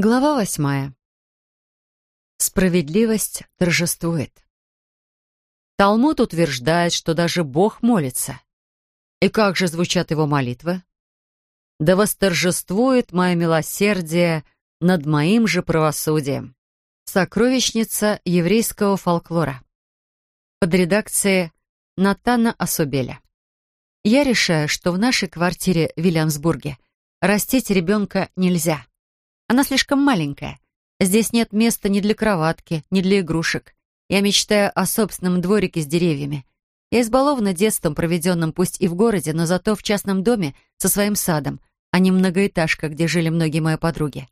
Глава восьмая. Справедливость торжествует. Талмуд утверждает, что даже Бог молится. И как же звучат его молитвы? «Да восторжествует мое милосердие над моим же правосудием». Сокровищница еврейского фолклора. Под редакцией Натана Асубеля. Я решаю, что в нашей квартире в Вильямсбурге растить ребенка нельзя. Она слишком маленькая. Здесь нет места ни для кроватки, ни для игрушек. Я мечтаю о собственном дворике с деревьями. Я избалована детством, проведенным пусть и в городе, но зато в частном доме со своим садом, а не многоэтажка, где жили многие мои подруги.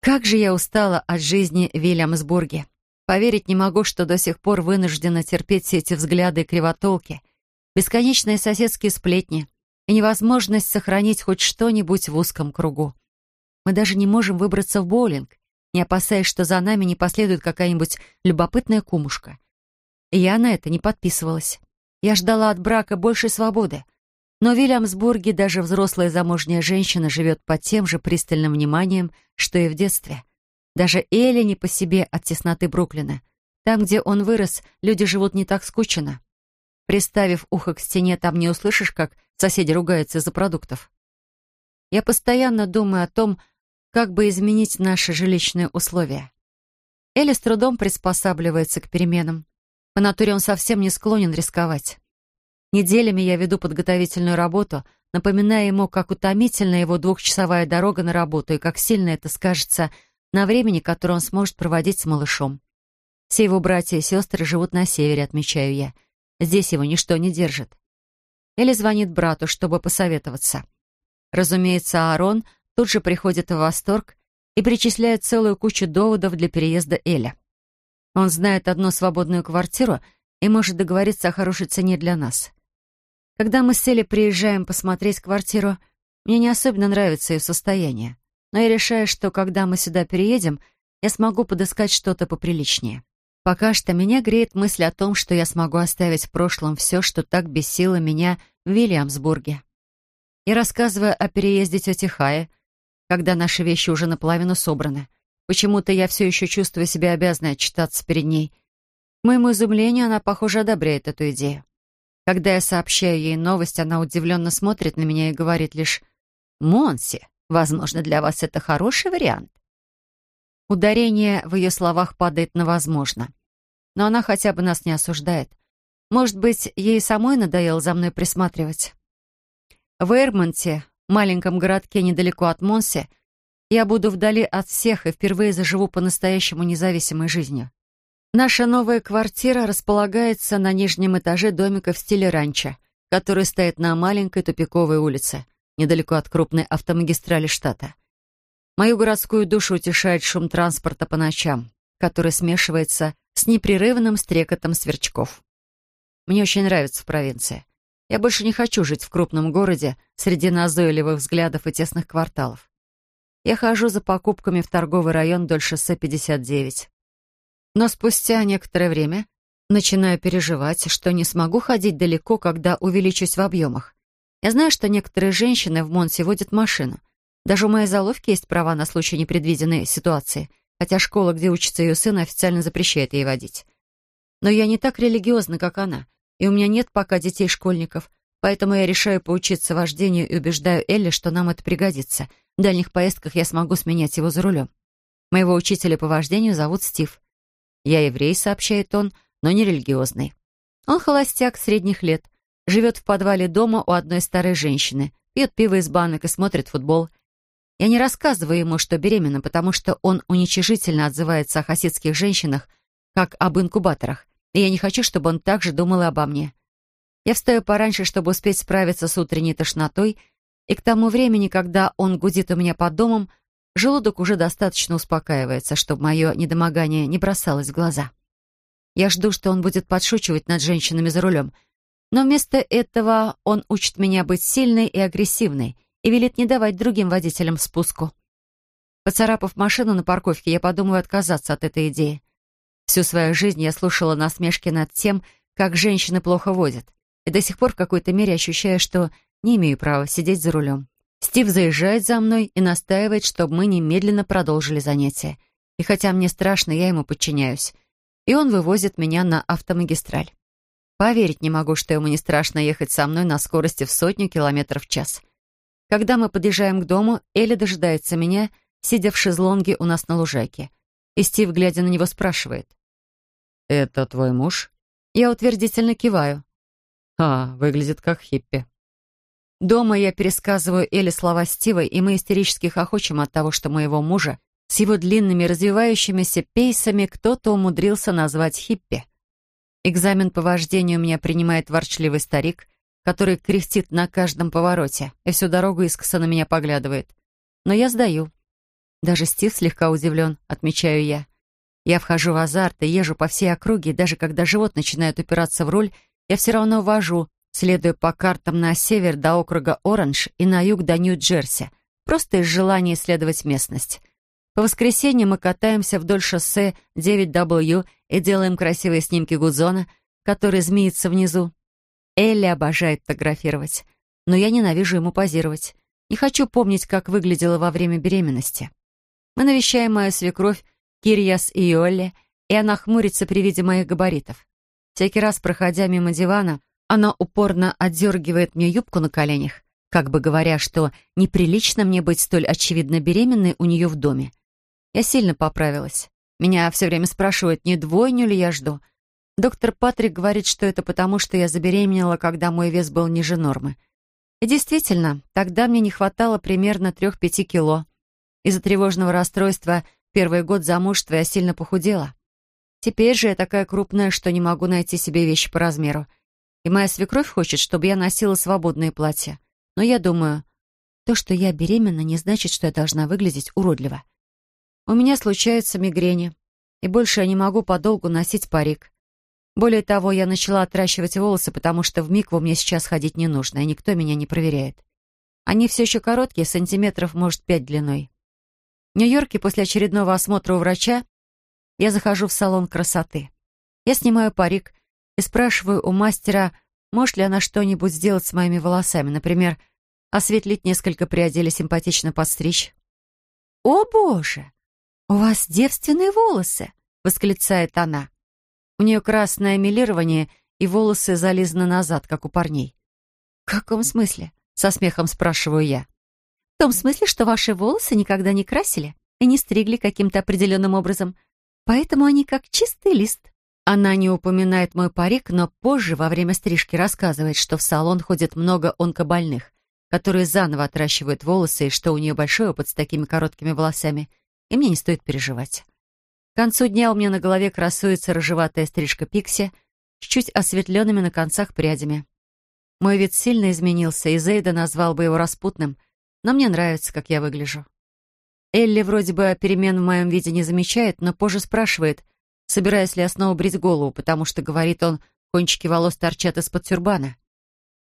Как же я устала от жизни в Вильямсбурге. Поверить не могу, что до сих пор вынуждена терпеть все эти взгляды и кривотолки, бесконечные соседские сплетни и невозможность сохранить хоть что-нибудь в узком кругу. Мы даже не можем выбраться в боулинг, не опасаясь, что за нами не последует какая-нибудь любопытная кумушка. И я на это не подписывалась. Я ждала от брака большей свободы. Но в Вильямсбурге даже взрослая замужняя женщина живет под тем же пристальным вниманием, что и в детстве. Даже Элли не по себе от тесноты Бруклина. Там, где он вырос, люди живут не так скучно. Приставив ухо к стене, там не услышишь, как соседи ругаются из-за продуктов. Я постоянно думаю о том, как бы изменить наши жилищные условия. Элли с трудом приспосабливается к переменам. По натуре он совсем не склонен рисковать. Неделями я веду подготовительную работу, напоминая ему, как утомительна его двухчасовая дорога на работу и как сильно это скажется на времени, которое он сможет проводить с малышом. Все его братья и сестры живут на севере, отмечаю я. Здесь его ничто не держит. Элли звонит брату, чтобы посоветоваться. Разумеется, Аарон — тут же приходит в восторг и причисляет целую кучу доводов для переезда Эля. Он знает одну свободную квартиру и может договориться о хорошей цене для нас. Когда мы с Элли приезжаем посмотреть квартиру, мне не особенно нравится ее состояние, но я решаю, что когда мы сюда переедем, я смогу подыскать что-то поприличнее. Пока что меня греет мысль о том, что я смогу оставить в прошлом все, что так бесило меня в Вильямсбурге. И рассказывая о переезде тети Хаи, когда наши вещи уже наполовину собраны. Почему-то я все еще чувствую себя обязанной отчитаться перед ней. К моему изумлению, она, похоже, одобряет эту идею. Когда я сообщаю ей новость, она удивленно смотрит на меня и говорит лишь «Монси, возможно, для вас это хороший вариант». Ударение в ее словах падает на «возможно». Но она хотя бы нас не осуждает. Может быть, ей самой надоело за мной присматривать. В Эрмонте маленьком городке недалеко от Монсе, я буду вдали от всех и впервые заживу по-настоящему независимой жизнью. Наша новая квартира располагается на нижнем этаже домика в стиле ранчо, который стоит на маленькой тупиковой улице, недалеко от крупной автомагистрали штата. Мою городскую душу утешает шум транспорта по ночам, который смешивается с непрерывным стрекотом сверчков. Мне очень нравится в провинции. Я больше не хочу жить в крупном городе среди назойливых взглядов и тесных кварталов. Я хожу за покупками в торговый район вдоль шоссе 59. Но спустя некоторое время начинаю переживать, что не смогу ходить далеко, когда увеличусь в объемах. Я знаю, что некоторые женщины в Монсе водят машину. Даже у моей заловки есть права на случай непредвиденной ситуации, хотя школа, где учится ее сын, официально запрещает ей водить. Но я не так религиозна, как она, и у меня нет пока детей-школьников, поэтому я решаю поучиться вождению и убеждаю Элли, что нам это пригодится. В дальних поездках я смогу сменять его за рулем. Моего учителя по вождению зовут Стив. Я еврей, сообщает он, но не религиозный. Он холостяк средних лет, живет в подвале дома у одной старой женщины, пьет пиво из банок и смотрит футбол. Я не рассказываю ему, что беременна, потому что он уничижительно отзывается о хасидских женщинах, как об инкубаторах, и я не хочу, чтобы он также думал обо мне. Я встаю пораньше, чтобы успеть справиться с утренней тошнотой, и к тому времени, когда он гудит у меня под домом, желудок уже достаточно успокаивается, чтобы мое недомогание не бросалось в глаза. Я жду, что он будет подшучивать над женщинами за рулем, но вместо этого он учит меня быть сильной и агрессивной и велит не давать другим водителям спуску. Поцарапав машину на парковке, я подумаю отказаться от этой идеи. Всю свою жизнь я слушала насмешки над тем, как женщины плохо водят, и до сих пор в какой-то мере ощущаю, что не имею права сидеть за рулем. Стив заезжает за мной и настаивает, чтобы мы немедленно продолжили занятия. И хотя мне страшно, я ему подчиняюсь. И он вывозит меня на автомагистраль. Поверить не могу, что ему не страшно ехать со мной на скорости в сотню километров в час. Когда мы подъезжаем к дому, Элли дожидается меня, сидя в шезлонге у нас на лужайке. И Стив, глядя на него, спрашивает. «Это твой муж?» Я утвердительно киваю. «А, выглядит как хиппи». Дома я пересказываю Элли слова Стива, и мы истерически хохочем от того, что моего мужа с его длинными развивающимися пейсами кто-то умудрился назвать хиппи. Экзамен по вождению меня принимает ворчливый старик, который кряхтит на каждом повороте и всю дорогу искоса на меня поглядывает. Но я сдаю. Даже Стив слегка удивлен, отмечаю я. Я вхожу в азарт и езжу по всей округе, даже когда живот начинает упираться в руль, я все равно вожу, следуя по картам на север до округа Оранж и на юг до Нью-Джерси, просто из желания исследовать местность. По воскресеньям мы катаемся вдоль шоссе 9W и делаем красивые снимки Гудзона, который змеится внизу. Элли обожает фотографировать, но я ненавижу ему позировать. Не хочу помнить, как выглядела во время беременности. Мы навещаем мою свекровь Кирьяс и Йолли, и она хмурится при виде моих габаритов. Всякий раз, проходя мимо дивана, она упорно отдергивает мне юбку на коленях, как бы говоря, что неприлично мне быть столь очевидно беременной у нее в доме. Я сильно поправилась. Меня все время спрашивают, не двойню ли я жду. Доктор Патрик говорит, что это потому, что я забеременела, когда мой вес был ниже нормы. И действительно, тогда мне не хватало примерно 3-5 кило. Из-за тревожного расстройства первый год замужества я сильно похудела. Теперь же я такая крупная, что не могу найти себе вещи по размеру. И моя свекровь хочет, чтобы я носила свободные платья. Но я думаю, то, что я беременна, не значит, что я должна выглядеть уродливо. У меня случаются мигрени, и больше я не могу подолгу носить парик. Более того, я начала отращивать волосы, потому что в микву мне сейчас ходить не нужно, и никто меня не проверяет. Они все еще короткие, сантиметров, может, пять длиной. В Нью-Йорке после очередного осмотра у врача я захожу в салон красоты. Я снимаю парик и спрашиваю у мастера, может ли она что-нибудь сделать с моими волосами, например, осветлить несколько прядей или симпатично подстричь. «О, Боже! «У вас девственные волосы!» — восклицает она. У нее красное милирование, и волосы зализаны назад, как у парней. «В каком смысле?» — со смехом спрашиваю я. «В том смысле, что ваши волосы никогда не красили и не стригли каким-то определенным образом, поэтому они как чистый лист». Она не упоминает мой парик, но позже, во время стрижки, рассказывает, что в салон ходит много онкобольных, которые заново отращивают волосы, и что у нее большой опыт с такими короткими волосами — и мне не стоит переживать. К концу дня у меня на голове красуется рыжеватая стрижка пикси с чуть осветленными на концах прядями. Мой вид сильно изменился, и Зейда назвал бы его распутным, но мне нравится, как я выгляжу. Элли вроде бы перемен в моем виде не замечает, но позже спрашивает, собираюсь ли я снова брить голову, потому что, говорит он, кончики волос торчат из-под тюрбана.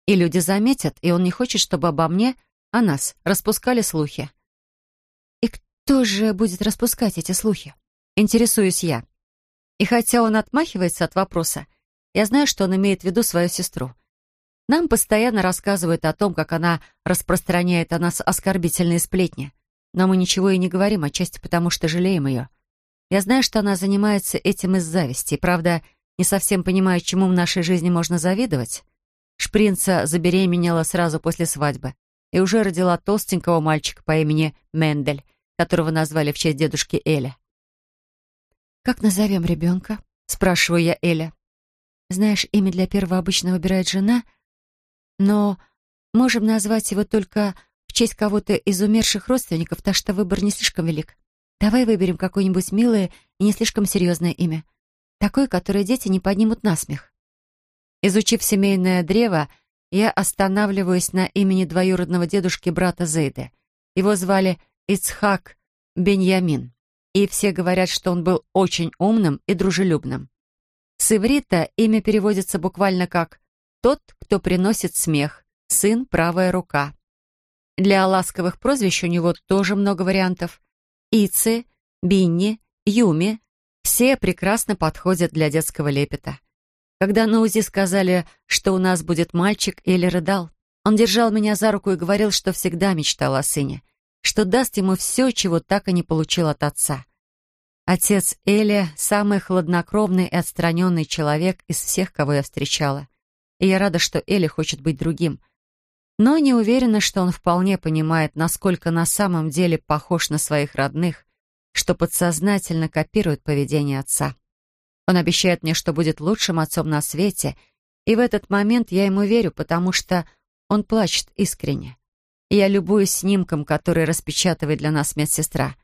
И люди заметят, и он не хочет, чтобы обо мне, о нас, распускали слухи. Кто же будет распускать эти слухи? Интересуюсь я. И хотя он отмахивается от вопроса, я знаю, что он имеет в виду свою сестру. Нам постоянно рассказывают о том, как она распространяет о нас оскорбительные сплетни. Но мы ничего и не говорим, отчасти потому, что жалеем ее. Я знаю, что она занимается этим из зависти, правда, не совсем понимаю, чему в нашей жизни можно завидовать. Шпринца забеременела сразу после свадьбы и уже родила толстенького мальчика по имени Мендель, которого назвали в честь дедушки Эля. «Как назовем ребенка?» — спрашиваю я Эля. «Знаешь, имя для первого обычно выбирает жена, но можем назвать его только в честь кого-то из умерших родственников, так что выбор не слишком велик. Давай выберем какое-нибудь милое и не слишком серьезное имя. Такое, которое дети не поднимут на смех». Изучив семейное древо, я останавливаюсь на имени двоюродного дедушки брата Зейда. Его звали Ицхак Беньямин, и все говорят, что он был очень умным и дружелюбным. С иврита имя переводится буквально как «тот, кто приносит смех», «сын, правая рука». Для ласковых прозвищ у него тоже много вариантов. Ици, Бинни, Юми — все прекрасно подходят для детского лепета. Когда на УЗИ сказали, что у нас будет мальчик, Элли рыдал. Он держал меня за руку и говорил, что всегда мечтал о сыне, что даст ему все, чего так и не получил от отца. Отец Эли — самый хладнокровный и отстраненный человек из всех, кого я встречала. И я рада, что Эли хочет быть другим. Но не уверена, что он вполне понимает, насколько на самом деле похож на своих родных, что подсознательно копирует поведение отца. Он обещает мне, что будет лучшим отцом на свете, и в этот момент я ему верю, потому что он плачет искренне. Я любуюсь снимком, который распечатывает для нас медсестра.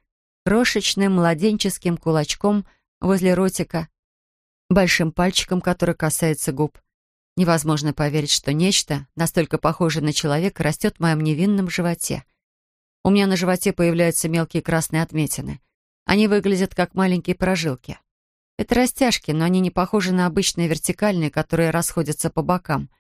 Крошечным младенческим кулачком возле ротика, большим пальчиком, который касается губ. Невозможно поверить, что нечто, настолько похожее на человека, растет в моем невинном животе. У меня на животе появляются мелкие красные отметины. Они выглядят как маленькие прожилки. Это растяжки, но они не похожи на обычные вертикальные, которые расходятся по бокам —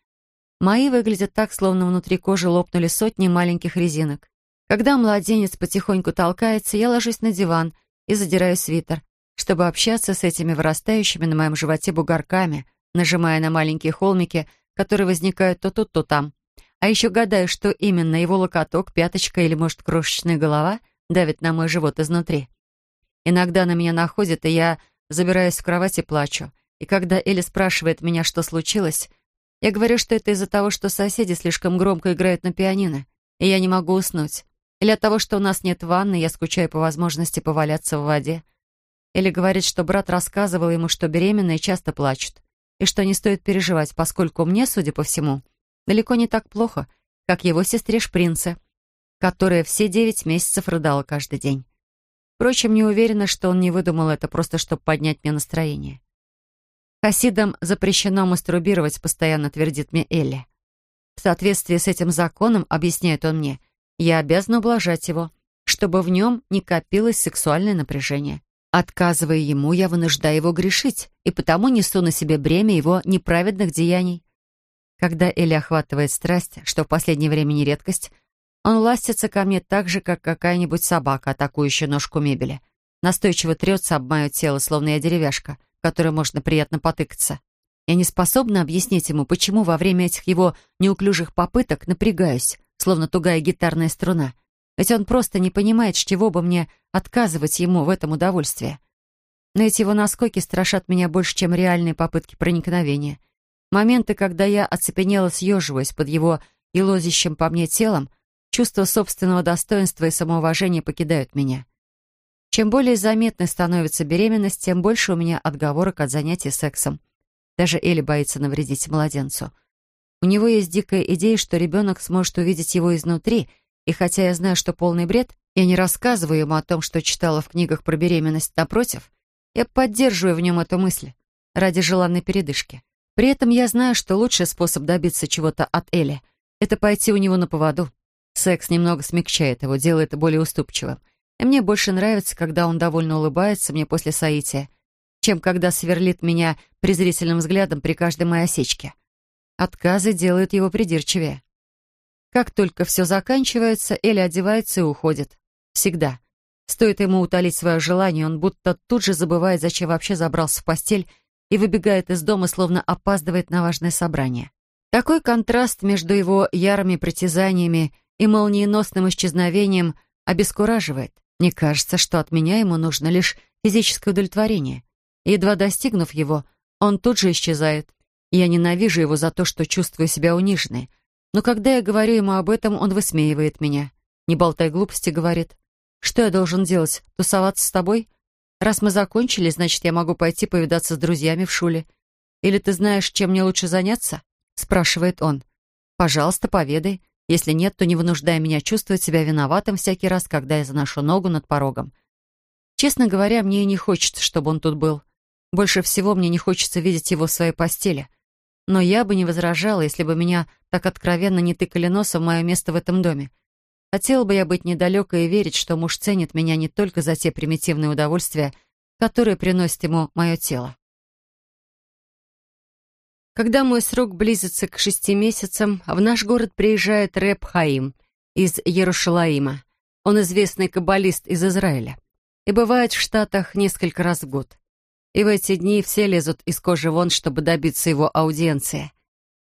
Мои выглядят так, словно внутри кожи лопнули сотни маленьких резинок. Когда младенец потихоньку толкается, я ложусь на диван и задираю свитер, чтобы общаться с этими вырастающими на моем животе бугорками, нажимая на маленькие холмики, которые возникают то тут, то там. А еще гадаю, что именно его локоток, пяточка или, может, крошечная голова давит на мой живот изнутри. Иногда на меня находит, и я забираюсь в кровать и плачу. И когда Элли спрашивает меня, что случилось, я говорю, что это из-за того, что соседи слишком громко играют на пианино, и я не могу уснуть. Или от того, что у нас нет ванны, я скучаю по возможности поваляться в воде. Или говорит, что брат рассказывал ему, что беременные часто плачут, и что не стоит переживать, поскольку мне, судя по всему, далеко не так плохо, как его сестре Шпринце, которая все девять месяцев рыдала каждый день. Впрочем, не уверена, что он не выдумал это просто, чтобы поднять мне настроение. Хасидам запрещено мастурбировать, постоянно твердит мне Элли. В соответствии с этим законом, объясняет он мне, я обязана ублажать его, чтобы в нем не копилось сексуальное напряжение. Отказывая ему, я вынуждаю его грешить, и потому несу на себе бремя его неправедных деяний. Когда Элли охватывает страсть, что в последнее время не редкость, он ластится ко мне так же, как какая-нибудь собака, атакующая ножку мебели. Настойчиво трется об мое тело, словно я деревяшка — которой можно приятно потыкаться. Я не способна объяснить ему, почему во время этих его неуклюжих попыток напрягаюсь, словно тугая гитарная струна. Ведь он просто не понимает, с чего бы мне отказывать ему в этом удовольствии. Но эти его наскоки страшат меня больше, чем реальные попытки проникновения. Моменты, когда я оцепенела съеживаясь под его елозящим по мне телом, чувство собственного достоинства и самоуважения покидают меня. Чем более заметной становится беременность, тем больше у меня отговорок от занятий сексом. Даже Элли боится навредить младенцу. У него есть дикая идея, что ребенок сможет увидеть его изнутри, и хотя я знаю, что полный бред, я не рассказываю ему о том, что читала в книгах про беременность. Напротив, я поддерживаю в нем эту мысль ради желанной передышки. При этом я знаю, что лучший способ добиться чего-то от Элли — это пойти у него на поводу. Секс немного смягчает его, делает более уступчивым. И мне больше нравится, когда он довольно улыбается мне после соития, чем когда сверлит меня презрительным взглядом при каждой моей осечке. Отказы делают его придирчивее. Как только все заканчивается, Элли одевается и уходит. Всегда. Стоит ему утолить свое желание, он будто тут же забывает, зачем вообще забрался в постель и выбегает из дома, словно опаздывает на важное собрание. Такой контраст между его ярыми притязаниями и молниеносным исчезновением обескураживает. Мне кажется, что от меня ему нужно лишь физическое удовлетворение. Едва достигнув его, он тут же исчезает. Я ненавижу его за то, что чувствую себя униженной. Но когда я говорю ему об этом, он высмеивает меня. «Не болтай глупости», — говорит. «Что я должен делать? Тусоваться с тобой? Раз мы закончили, значит, я могу пойти повидаться с друзьями в шуле. Или ты знаешь, чем мне лучше заняться?» — спрашивает он. «Пожалуйста, поведай. Если нет, то не вынуждай меня чувствовать себя виноватым всякий раз, когда я заношу ногу над порогом. Честно говоря, мне и не хочется, чтобы он тут был. Больше всего мне не хочется видеть его в своей постели. Но я бы не возражала, если бы меня так откровенно не тыкали носом в мое место в этом доме. Хотела бы я быть недалекой и верить, что муж ценит меня не только за те примитивные удовольствия, которые приносит ему мое тело. Когда мой срок близится к шести месяцам, в наш город приезжает Рэб Хаим из Ярушалаима. Он известный каббалист из Израиля и бывает в Штатах несколько раз в год. И в эти дни все лезут из кожи вон, чтобы добиться его аудиенции.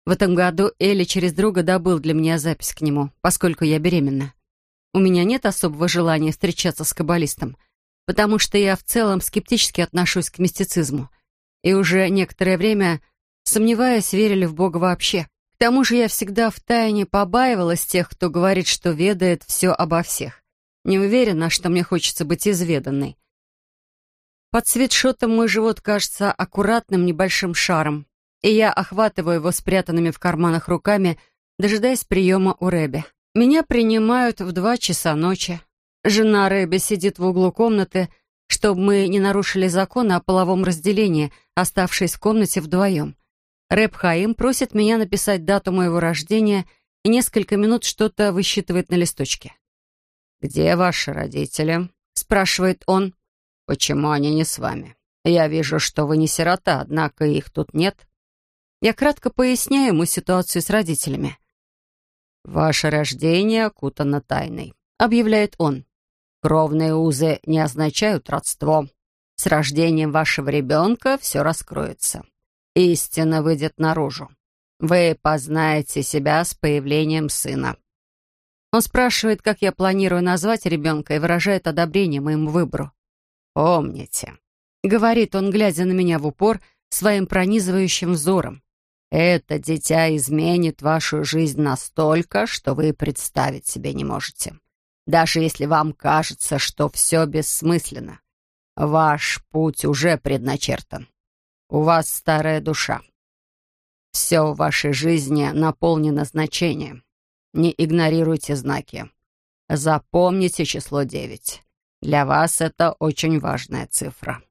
В этом году Элли через друга добыл для меня запись к нему, поскольку я беременна. У меня нет особого желания встречаться с каббалистом, потому что я в целом скептически отношусь к мистицизму. И уже некоторое время, сомневаясь, верили в Бога вообще. К тому же я всегда втайне побаивалась тех, кто говорит, что ведает все обо всех. Не уверена, что мне хочется быть изведанной. Под свитшотом мой живот кажется аккуратным небольшим шаром, и я охватываю его спрятанными в карманах руками, дожидаясь приема у Рэби. Меня принимают в два часа ночи. Жена Рэби сидит в углу комнаты, чтобы мы не нарушили закон о половом разделении, оставшись в комнате вдвоем. Рэб Хаим просит меня написать дату моего рождения и несколько минут что-то высчитывает на листочке. «Где ваши родители?» — спрашивает он. «Почему они не с вами? Я вижу, что вы не сирота, однако их тут нет». Я кратко поясняю ему ситуацию с родителями. «Ваше рождение окутано тайной», — объявляет он. «Кровные узы не означают родство. С рождением вашего ребенка все раскроется. Истина выйдет наружу. Вы познаете себя с появлением сына». Он спрашивает, как я планирую назвать ребенка и выражает одобрение моему выбору. «Помните», — говорит он, глядя на меня в упор своим пронизывающим взором, это дитя изменит вашу жизнь настолько, что вы представить себе не можете. Даже если вам кажется, что все бессмысленно. Ваш путь уже предначертан. У вас старая душа. Все в вашей жизни наполнено значением. Не игнорируйте знаки. Запомните число девять. Для вас это очень важная цифра.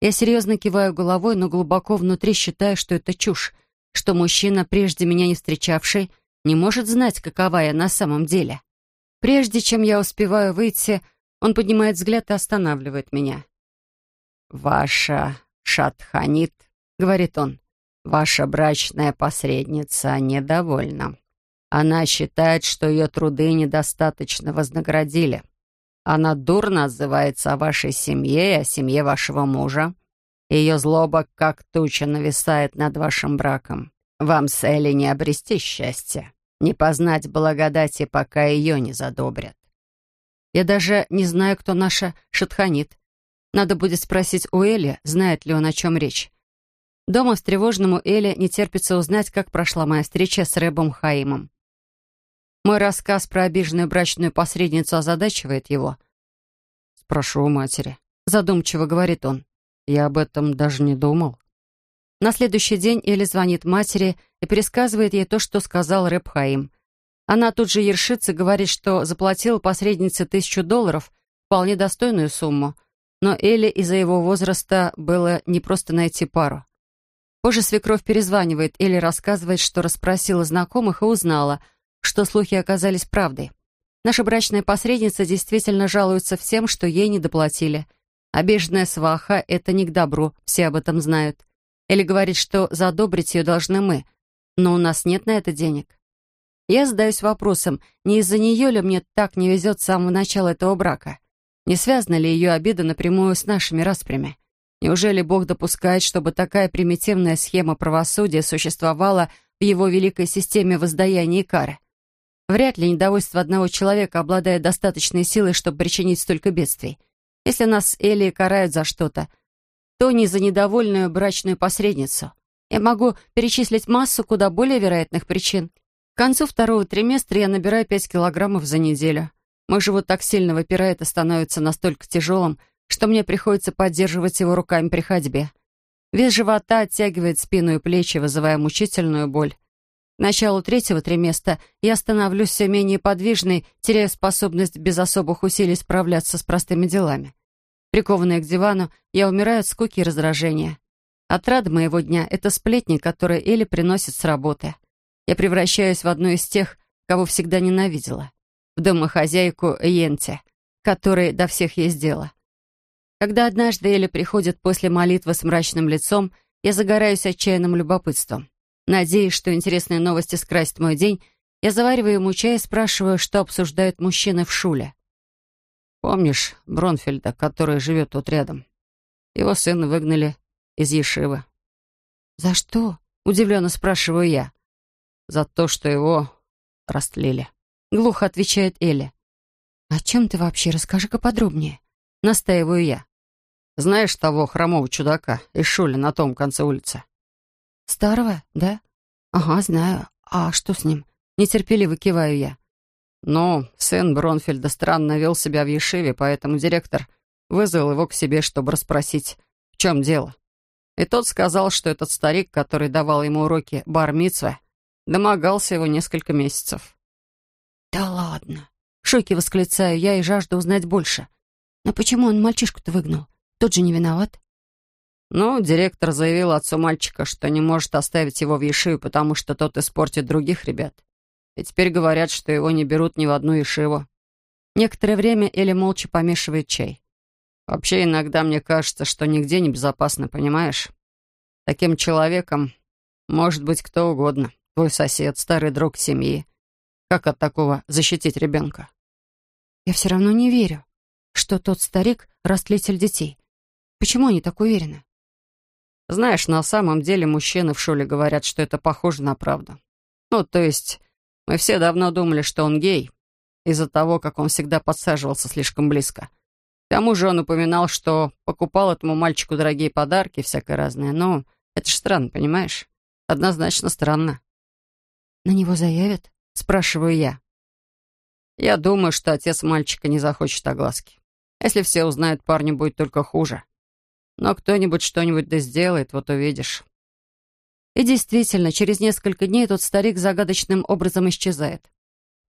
Я серьезно киваю головой, но глубоко внутри считаю, что это чушь, что мужчина, прежде меня не встречавший, не может знать, какова я на самом деле. Прежде чем я успеваю выйти, он поднимает взгляд и останавливает меня. «Ваша Шатханит», — говорит он, — «ваша брачная посредница недовольна. Она считает, что ее труды недостаточно вознаградили». Она дурно отзывается о вашей семье и о семье вашего мужа. Ее злоба, как туча, нависает над вашим браком. Вам с Элли не обрести счастья, не познать благодати, пока ее не задобрят. Я даже не знаю, кто наша Шатханит. Надо будет спросить у Эли, знает ли он, о чем речь. Дома встревоженному Эле не терпится узнать, как прошла моя встреча с Рэбом Хаимом. Мой рассказ про обиженную брачную посредницу озадачивает его. «Спрошу у матери», — задумчиво говорит он. «Я об этом даже не думал». На следующий день Элли звонит матери и пересказывает ей то, что сказал Рэб Хаим. Она тут же ершится, говорит, что заплатила посреднице тысячу долларов, вполне достойную сумму. Но Элли из-за его возраста было не просто найти пару. Позже свекровь перезванивает, Элли рассказывает, что расспросила знакомых и узнала — что слухи оказались правдой. Наша брачная посредница действительно жалуется всем, что ей не доплатили. Обиженная сваха — это не к добру, все об этом знают. Или говорит, что задобрить ее должны мы, но у нас нет на это денег. Я задаюсь вопросом, не из-за нее ли мне так не везет с самого начала этого брака? Не связана ли ее обида напрямую с нашими распрями? Неужели Бог допускает, чтобы такая примитивная схема правосудия существовала в его великой системе воздаяния и кары? Вряд ли недовольство одного человека обладает достаточной силой, чтобы причинить столько бедствий. Если нас Элли карают за что-то, то не за недовольную брачную посредницу. Я могу перечислить массу куда более вероятных причин. К концу второго триместра я набираю 5 килограммов за неделю. Мой живот так сильно выпирает и становится настолько тяжелым, что мне приходится поддерживать его руками при ходьбе. Вес живота оттягивает спину и плечи, вызывая мучительную боль. Началу третьего триместра я становлюсь все менее подвижной, теряя способность без особых усилий справляться с простыми делами. Прикованная к дивану, я умираю от скуки и раздражения. Отрада моего дня — это сплетни, которые Элли приносит с работы. Я превращаюсь в одну из тех, кого всегда ненавидела. В домохозяйку Йенте, которой до всех есть дело. Когда однажды Элли приходит после молитвы с мрачным лицом, я загораюсь отчаянным любопытством. Надеясь, что интересные новости скрасят мой день, я завариваю ему чай и спрашиваю, что обсуждают мужчины в шуле. «Помнишь Бронфельда, который живет тут рядом? Его сына выгнали из Ешивы». «За что?» — удивленно спрашиваю я. за то, что его растлили. Глухо отвечает Элли. «О чем ты вообще? Расскажи-ка подробнее». Настаиваю я. Знаешь того хромого чудака из Шули на том конце улицы? Старого, да? Ага, знаю. А что с ним? Нетерпеливо киваю я. Ну, сын Бронфельда странно вел себя в Ешиве, поэтому директор вызвал его к себе, чтобы расспросить, в чем дело. И тот сказал, что этот старик, который давал ему уроки бар домогался его несколько месяцев. «Да ладно!» — в шоке восклицаю я и жажду узнать больше. «Но почему он мальчишку-то выгнал? Тот же не виноват?» Ну, директор заявил отцу мальчика, что не может оставить его в Ешиве, потому что тот испортит других ребят. И теперь говорят, что его не берут ни в одну Ешиву. Некоторое время Эля молча помешивает чай. Вообще, иногда мне кажется, что нигде не безопасно, понимаешь? Таким человеком может быть кто угодно. Твой сосед, старый друг семьи. Как от такого защитить ребенка? Я все равно не верю, что тот старик — растлитель детей. Почему они так уверены? Знаешь, на самом деле мужчины в школе говорят, что это похоже на правду. Ну, то есть, мы все давно думали, что он гей, из-за того, как он всегда подсаживался слишком близко. К тому же он упоминал, что покупал этому мальчику дорогие подарки, всякое разное. Но это ж странно, понимаешь? Однозначно странно. «На него заявят?» — спрашиваю я. Я думаю, что отец мальчика не захочет огласки. Если все узнают, парню будет только хуже. Но кто-нибудь что-нибудь да сделает, вот увидишь. И действительно, через несколько дней тот старик загадочным образом исчезает.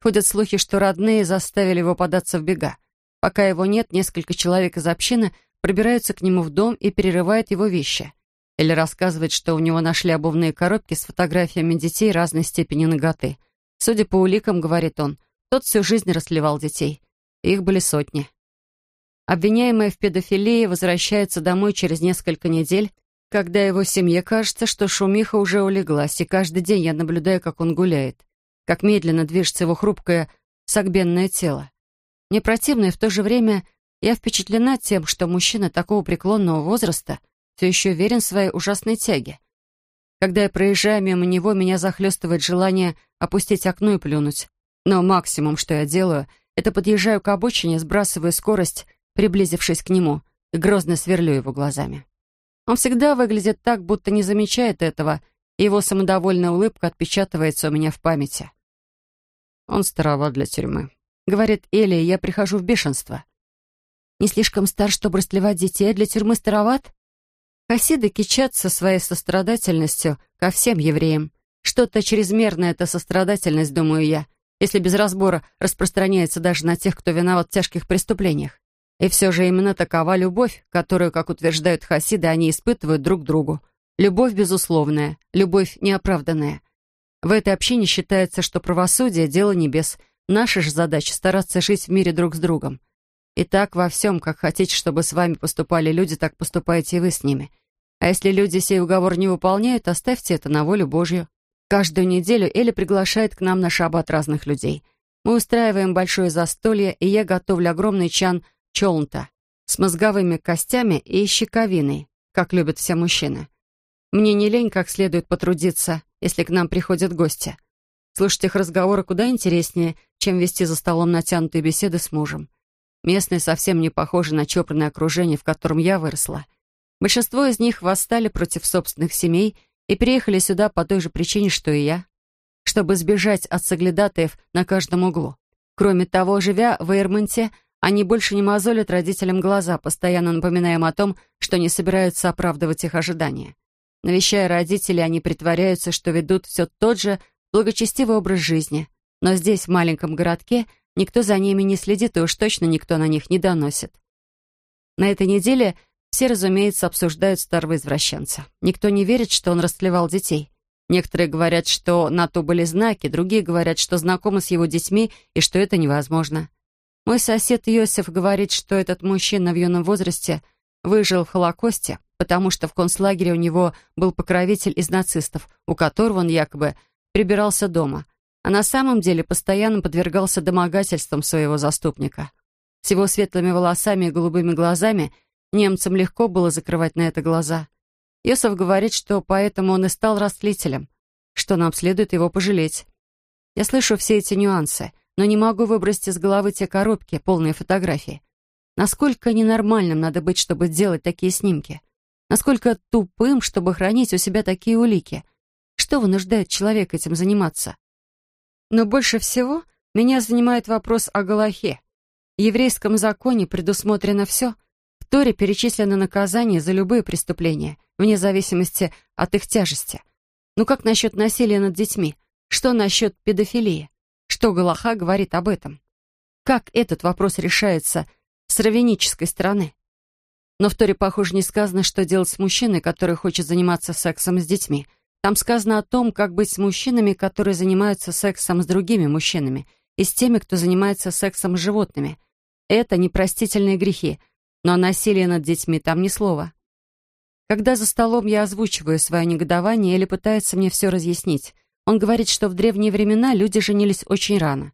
Ходят слухи, что родные заставили его податься в бега. Пока его нет, несколько человек из общины пробираются к нему в дом и перерывают его вещи. Или рассказывает, что у него нашли обувные коробки с фотографиями детей разной степени ноготы. Судя по уликам, говорит он, тот всю жизнь расливал детей. Их были сотни. Обвиняемый в педофилии возвращается домой через несколько недель, когда его семье кажется, что шумиха уже улеглась, и каждый день я наблюдаю, как он гуляет, как медленно движется его хрупкое согбенное тело. Мне противно, и в то же время я впечатлена тем, что мужчина такого преклонного возраста все еще верен своей ужасной тяге. Когда я проезжаю мимо него, меня захлестывает желание опустить окно и плюнуть. Но максимум, что я делаю, это подъезжаю к обочине, сбрасываю скорость приблизившись к нему, и грозно сверлю его глазами. Он всегда выглядит так, будто не замечает этого, и его самодовольная улыбка отпечатывается у меня в памяти. «Он староват для тюрьмы», — говорит Эли, и я прихожу в бешенство. «Не слишком стар, чтобы растлевать детей, а для тюрьмы староват?» Хасиды кичатся своей сострадательностью ко всем евреям. Что-то чрезмерное эта сострадательность, думаю я, если без разбора распространяется даже на тех, кто виноват в тяжких преступлениях. И все же именно такова любовь, которую, как утверждают хасиды, они испытывают друг другу. Любовь безусловная, любовь неоправданная. В этой общине считается, что правосудие — дело небес. Наша же задача — стараться жить в мире друг с другом. И так во всем, как хотите, чтобы с вами поступали люди, так поступаете и вы с ними. А если люди сей уговор не выполняют, оставьте это на волю Божью. Каждую неделю Эля приглашает к нам на шаббат разных людей. Мы устраиваем большое застолье, и я готовлю огромный чан – челнта с мозговыми костями и щековиной, как любят все мужчины. Мне не лень как следует потрудиться, если к нам приходят гости. Слушать их разговоры куда интереснее, чем вести за столом натянутые беседы с мужем. Местные совсем не похожи на чопорное окружение, в котором я выросла. Большинство из них восстали против собственных семей и переехали сюда по той же причине, что и я, чтобы сбежать от соглядатаев на каждом углу. Кроме того, живя в Эйрмонте, они больше не мозолят родителям глаза, постоянно напоминая им о том, что не собираются оправдывать их ожидания. Навещая родителей, они притворяются, что ведут все тот же благочестивый образ жизни. Но здесь, в маленьком городке, никто за ними не следит, и уж точно никто на них не доносит. На этой неделе все, разумеется, обсуждают старого извращенца. Никто не верит, что он растлевал детей. Некоторые говорят, что на то были знаки, другие говорят, что знакомы с его детьми и что это невозможно. Мой сосед Йосиф говорит, что этот мужчина в юном возрасте выжил в Холокосте, потому что в концлагере у него был покровитель из нацистов, у которого он якобы прибирался дома, а на самом деле постоянно подвергался домогательствам своего заступника. С его светлыми волосами и голубыми глазами немцам легко было закрывать на это глаза. Йосиф говорит, что поэтому он и стал растлителем, что нам следует его пожалеть. Я слышу все эти нюансы, но не могу выбросить из головы те коробки, полные фотографий. Насколько ненормальным надо быть, чтобы делать такие снимки? Насколько тупым, чтобы хранить у себя такие улики? Что вынуждает человека этим заниматься? Но больше всего меня занимает вопрос о Галахе. В еврейском законе предусмотрено все. В Торе перечислено наказание за любые преступления, вне зависимости от их тяжести. Ну как насчет насилия над детьми? Что насчет педофилии? Что Галаха говорит об этом? Как этот вопрос решается с равенической стороны? Но в Торе, похоже, не сказано, что делать с мужчиной, который хочет заниматься сексом с детьми. Там сказано о том, как быть с мужчинами, которые занимаются сексом с другими мужчинами, и с теми, кто занимается сексом с животными. Это непростительные грехи, но о насилии над детьми там ни слова. Когда за столом я озвучиваю свое негодование или пытается мне все разъяснить, он говорит, что в древние времена люди женились очень рано.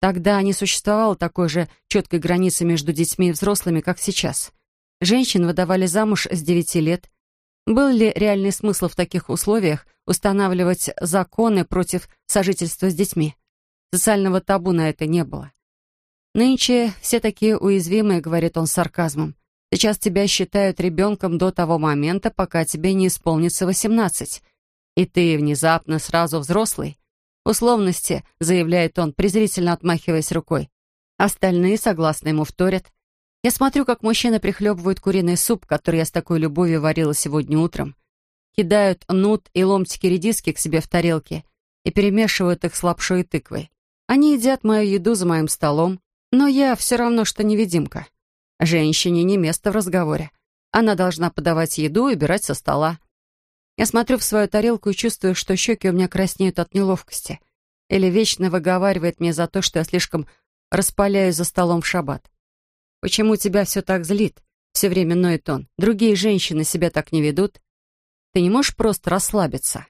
Тогда не существовало такой же четкой границы между детьми и взрослыми, как сейчас. Женщин выдавали замуж с 9 лет. Был ли реальный смысл в таких условиях устанавливать законы против сожительства с детьми? Социального табу на это не было. «Нынче все такие уязвимые», — говорит он с сарказмом. «Сейчас тебя считают ребенком до того момента, пока тебе не исполнится восемнадцать. И ты внезапно сразу взрослый». «Условности», — заявляет он, презрительно отмахиваясь рукой. Остальные согласно ему вторят. Я смотрю, как мужчины прихлебывают куриный суп, который я с такой любовью варила сегодня утром. Кидают нут и ломтики редиски к себе в тарелки и перемешивают их с лапшой и тыквой. Они едят мою еду за моим столом, но я все равно, что невидимка. Женщине не место в разговоре. Она должна подавать еду и убирать со стола. Я смотрю в свою тарелку и чувствую, что щеки у меня краснеют от неловкости. Или вечно выговаривает мне за то, что я слишком распаляюсь за столом в шаббат. Почему тебя все так злит? Все время ноет он. Другие женщины себя так не ведут. Ты не можешь просто расслабиться.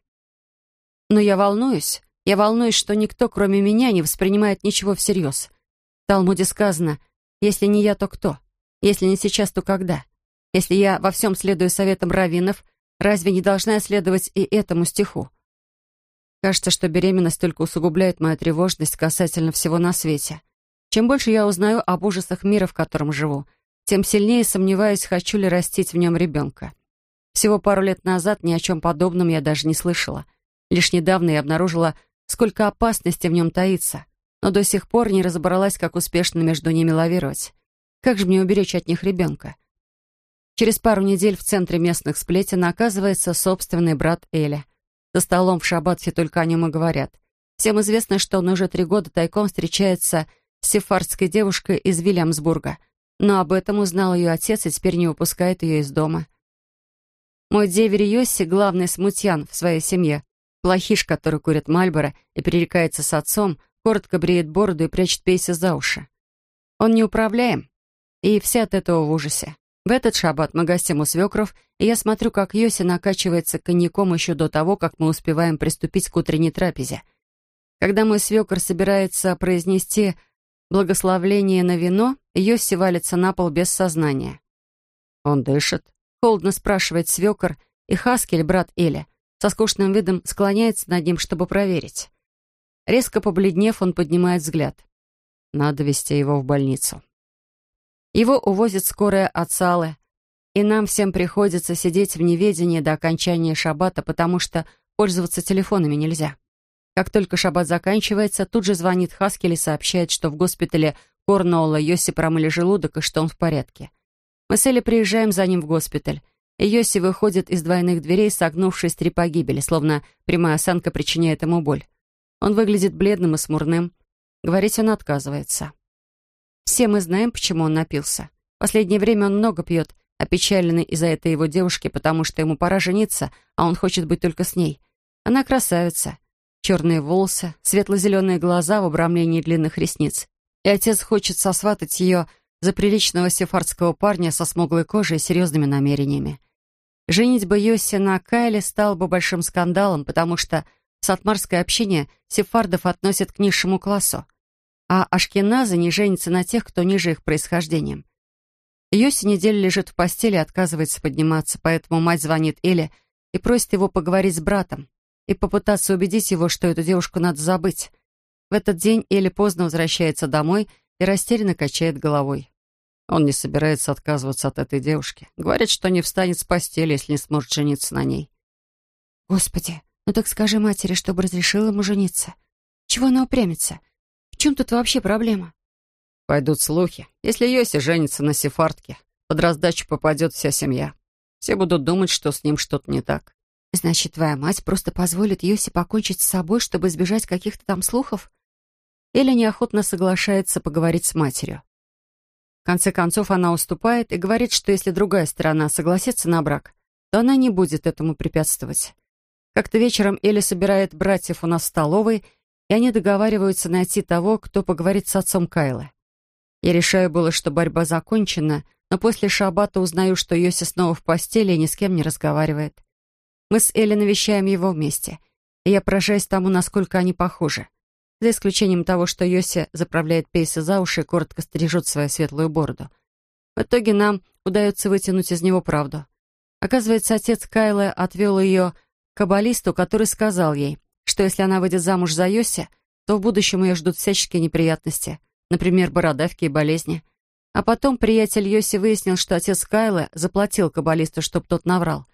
Но я волнуюсь. Я волнуюсь, что никто, кроме меня, не воспринимает ничего всерьез. В Талмуде сказано, если не я, то кто? Если не сейчас, то когда? Если я во всем следую советам раввинов, разве не должна следовать и этому стиху? Кажется, что беременность только усугубляет мою тревожность касательно всего на свете. Чем больше я узнаю об ужасах мира, в котором живу, тем сильнее сомневаюсь, хочу ли растить в нем ребенка. Всего пару лет назад ни о чем подобном я даже не слышала. Лишь недавно я обнаружила, сколько опасности в нем таится, но до сих пор не разобралась, как успешно между ними лавировать. Как же мне уберечь от них ребенка? Через пару недель в центре местных сплетен оказывается собственный брат Эля. За столом в шаббат все только о нем и говорят. Всем известно, что он уже три года тайком встречается с сефардской девушкой из Вильямсбурга, но об этом узнал ее отец и теперь не выпускает ее из дома. Мой деверь Йосси — главный смутьян в своей семье, плохиш, который курит Мальборо и перерекается с отцом, коротко бреет бороду и прячет пейсы за уши. Он неуправляем, и все от этого в ужасе. В этот шаббат мы гостим у свекров, и я смотрю, как Йоси накачивается коньяком еще до того, как мы успеваем приступить к утренней трапезе. Когда мой свекр собирается произнести благословление на вино, Йосси валится на пол без сознания. «Он дышит?» — холодно спрашивает свекор, и Хаскель, брат Эля, со скучным видом склоняется над ним, чтобы проверить. Резко побледнев, он поднимает взгляд. Надо вести его в больницу. Его увозят скорая от Салы, и нам всем приходится сидеть в неведении до окончания шаббата, потому что пользоваться телефонами нельзя. Как только шаббат заканчивается, тут же звонит Хаскель и сообщает, что в госпитале Корнуолла Йоси промыли желудок и что он в порядке. Мы с Элли приезжаем за ним в госпиталь, и Йоси выходит из двойных дверей, согнувшись три погибели, словно прямая осанка причиняет ему боль. Он выглядит бледным и смурным. Говорить он отказывается. Все мы знаем, почему он напился. В последнее время он много пьет, опечаленный из-за этой его девушки, потому что ему пора жениться, а он хочет быть только с ней. Она красавица, черные волосы, светло-зеленые глаза в обрамлении длинных ресниц. И отец хочет сосватать ее за приличного сефардского парня со смуглой кожей и серьезными намерениями. Женитьба Йоси на Кайле стал бы большим скандалом, потому что сатмарское общение сефардов относит к низшему классу, а ашкеназы не женятся на тех, кто ниже их происхождением. Йоси неделю лежит в постели и отказывается подниматься, поэтому мать звонит Эле и просит его поговорить с братом, и попытаться убедить его, что эту девушку надо забыть. В этот день Элли поздно возвращается домой и растерянно качает головой. Он не собирается отказываться от этой девушки. Говорит, что не встанет с постели, если не сможет жениться на ней. «Господи, ну так скажи матери, чтобы разрешила ему жениться. Чего она упрямится? В чем тут вообще проблема?» Пойдут слухи. Если Йоси женится на сефардке, под раздачу попадет вся семья. Все будут думать, что с ним что-то не так. Значит, твоя мать просто позволит Йоси покончить с собой, чтобы избежать каких-то там слухов? Или неохотно соглашается поговорить с матерью. В конце концов, она уступает и говорит, что если другая сторона согласится на брак, то она не будет этому препятствовать. Как-то вечером Эля собирает братьев у нас в столовой, и они договариваются найти того, кто поговорит с отцом Кайлы. Я решаю было, что борьба закончена, но после шабата узнаю, что Йоси снова в постели и ни с кем не разговаривает. Мы с Элли навещаем его вместе, и я поражаюсь тому, насколько они похожи. За исключением того, что Йоси заправляет пейсы за уши и коротко стрижет свою светлую бороду. В итоге нам удается вытянуть из него правду. Оказывается, отец Кайлы отвел ее к каббалисту, который сказал ей, что если она выйдет замуж за Йоси, то в будущем ее ждут всяческие неприятности — например, бородавки и болезни. А потом приятель Йоси выяснил, что отец Кайла заплатил каббалисту, чтоб тот наврал.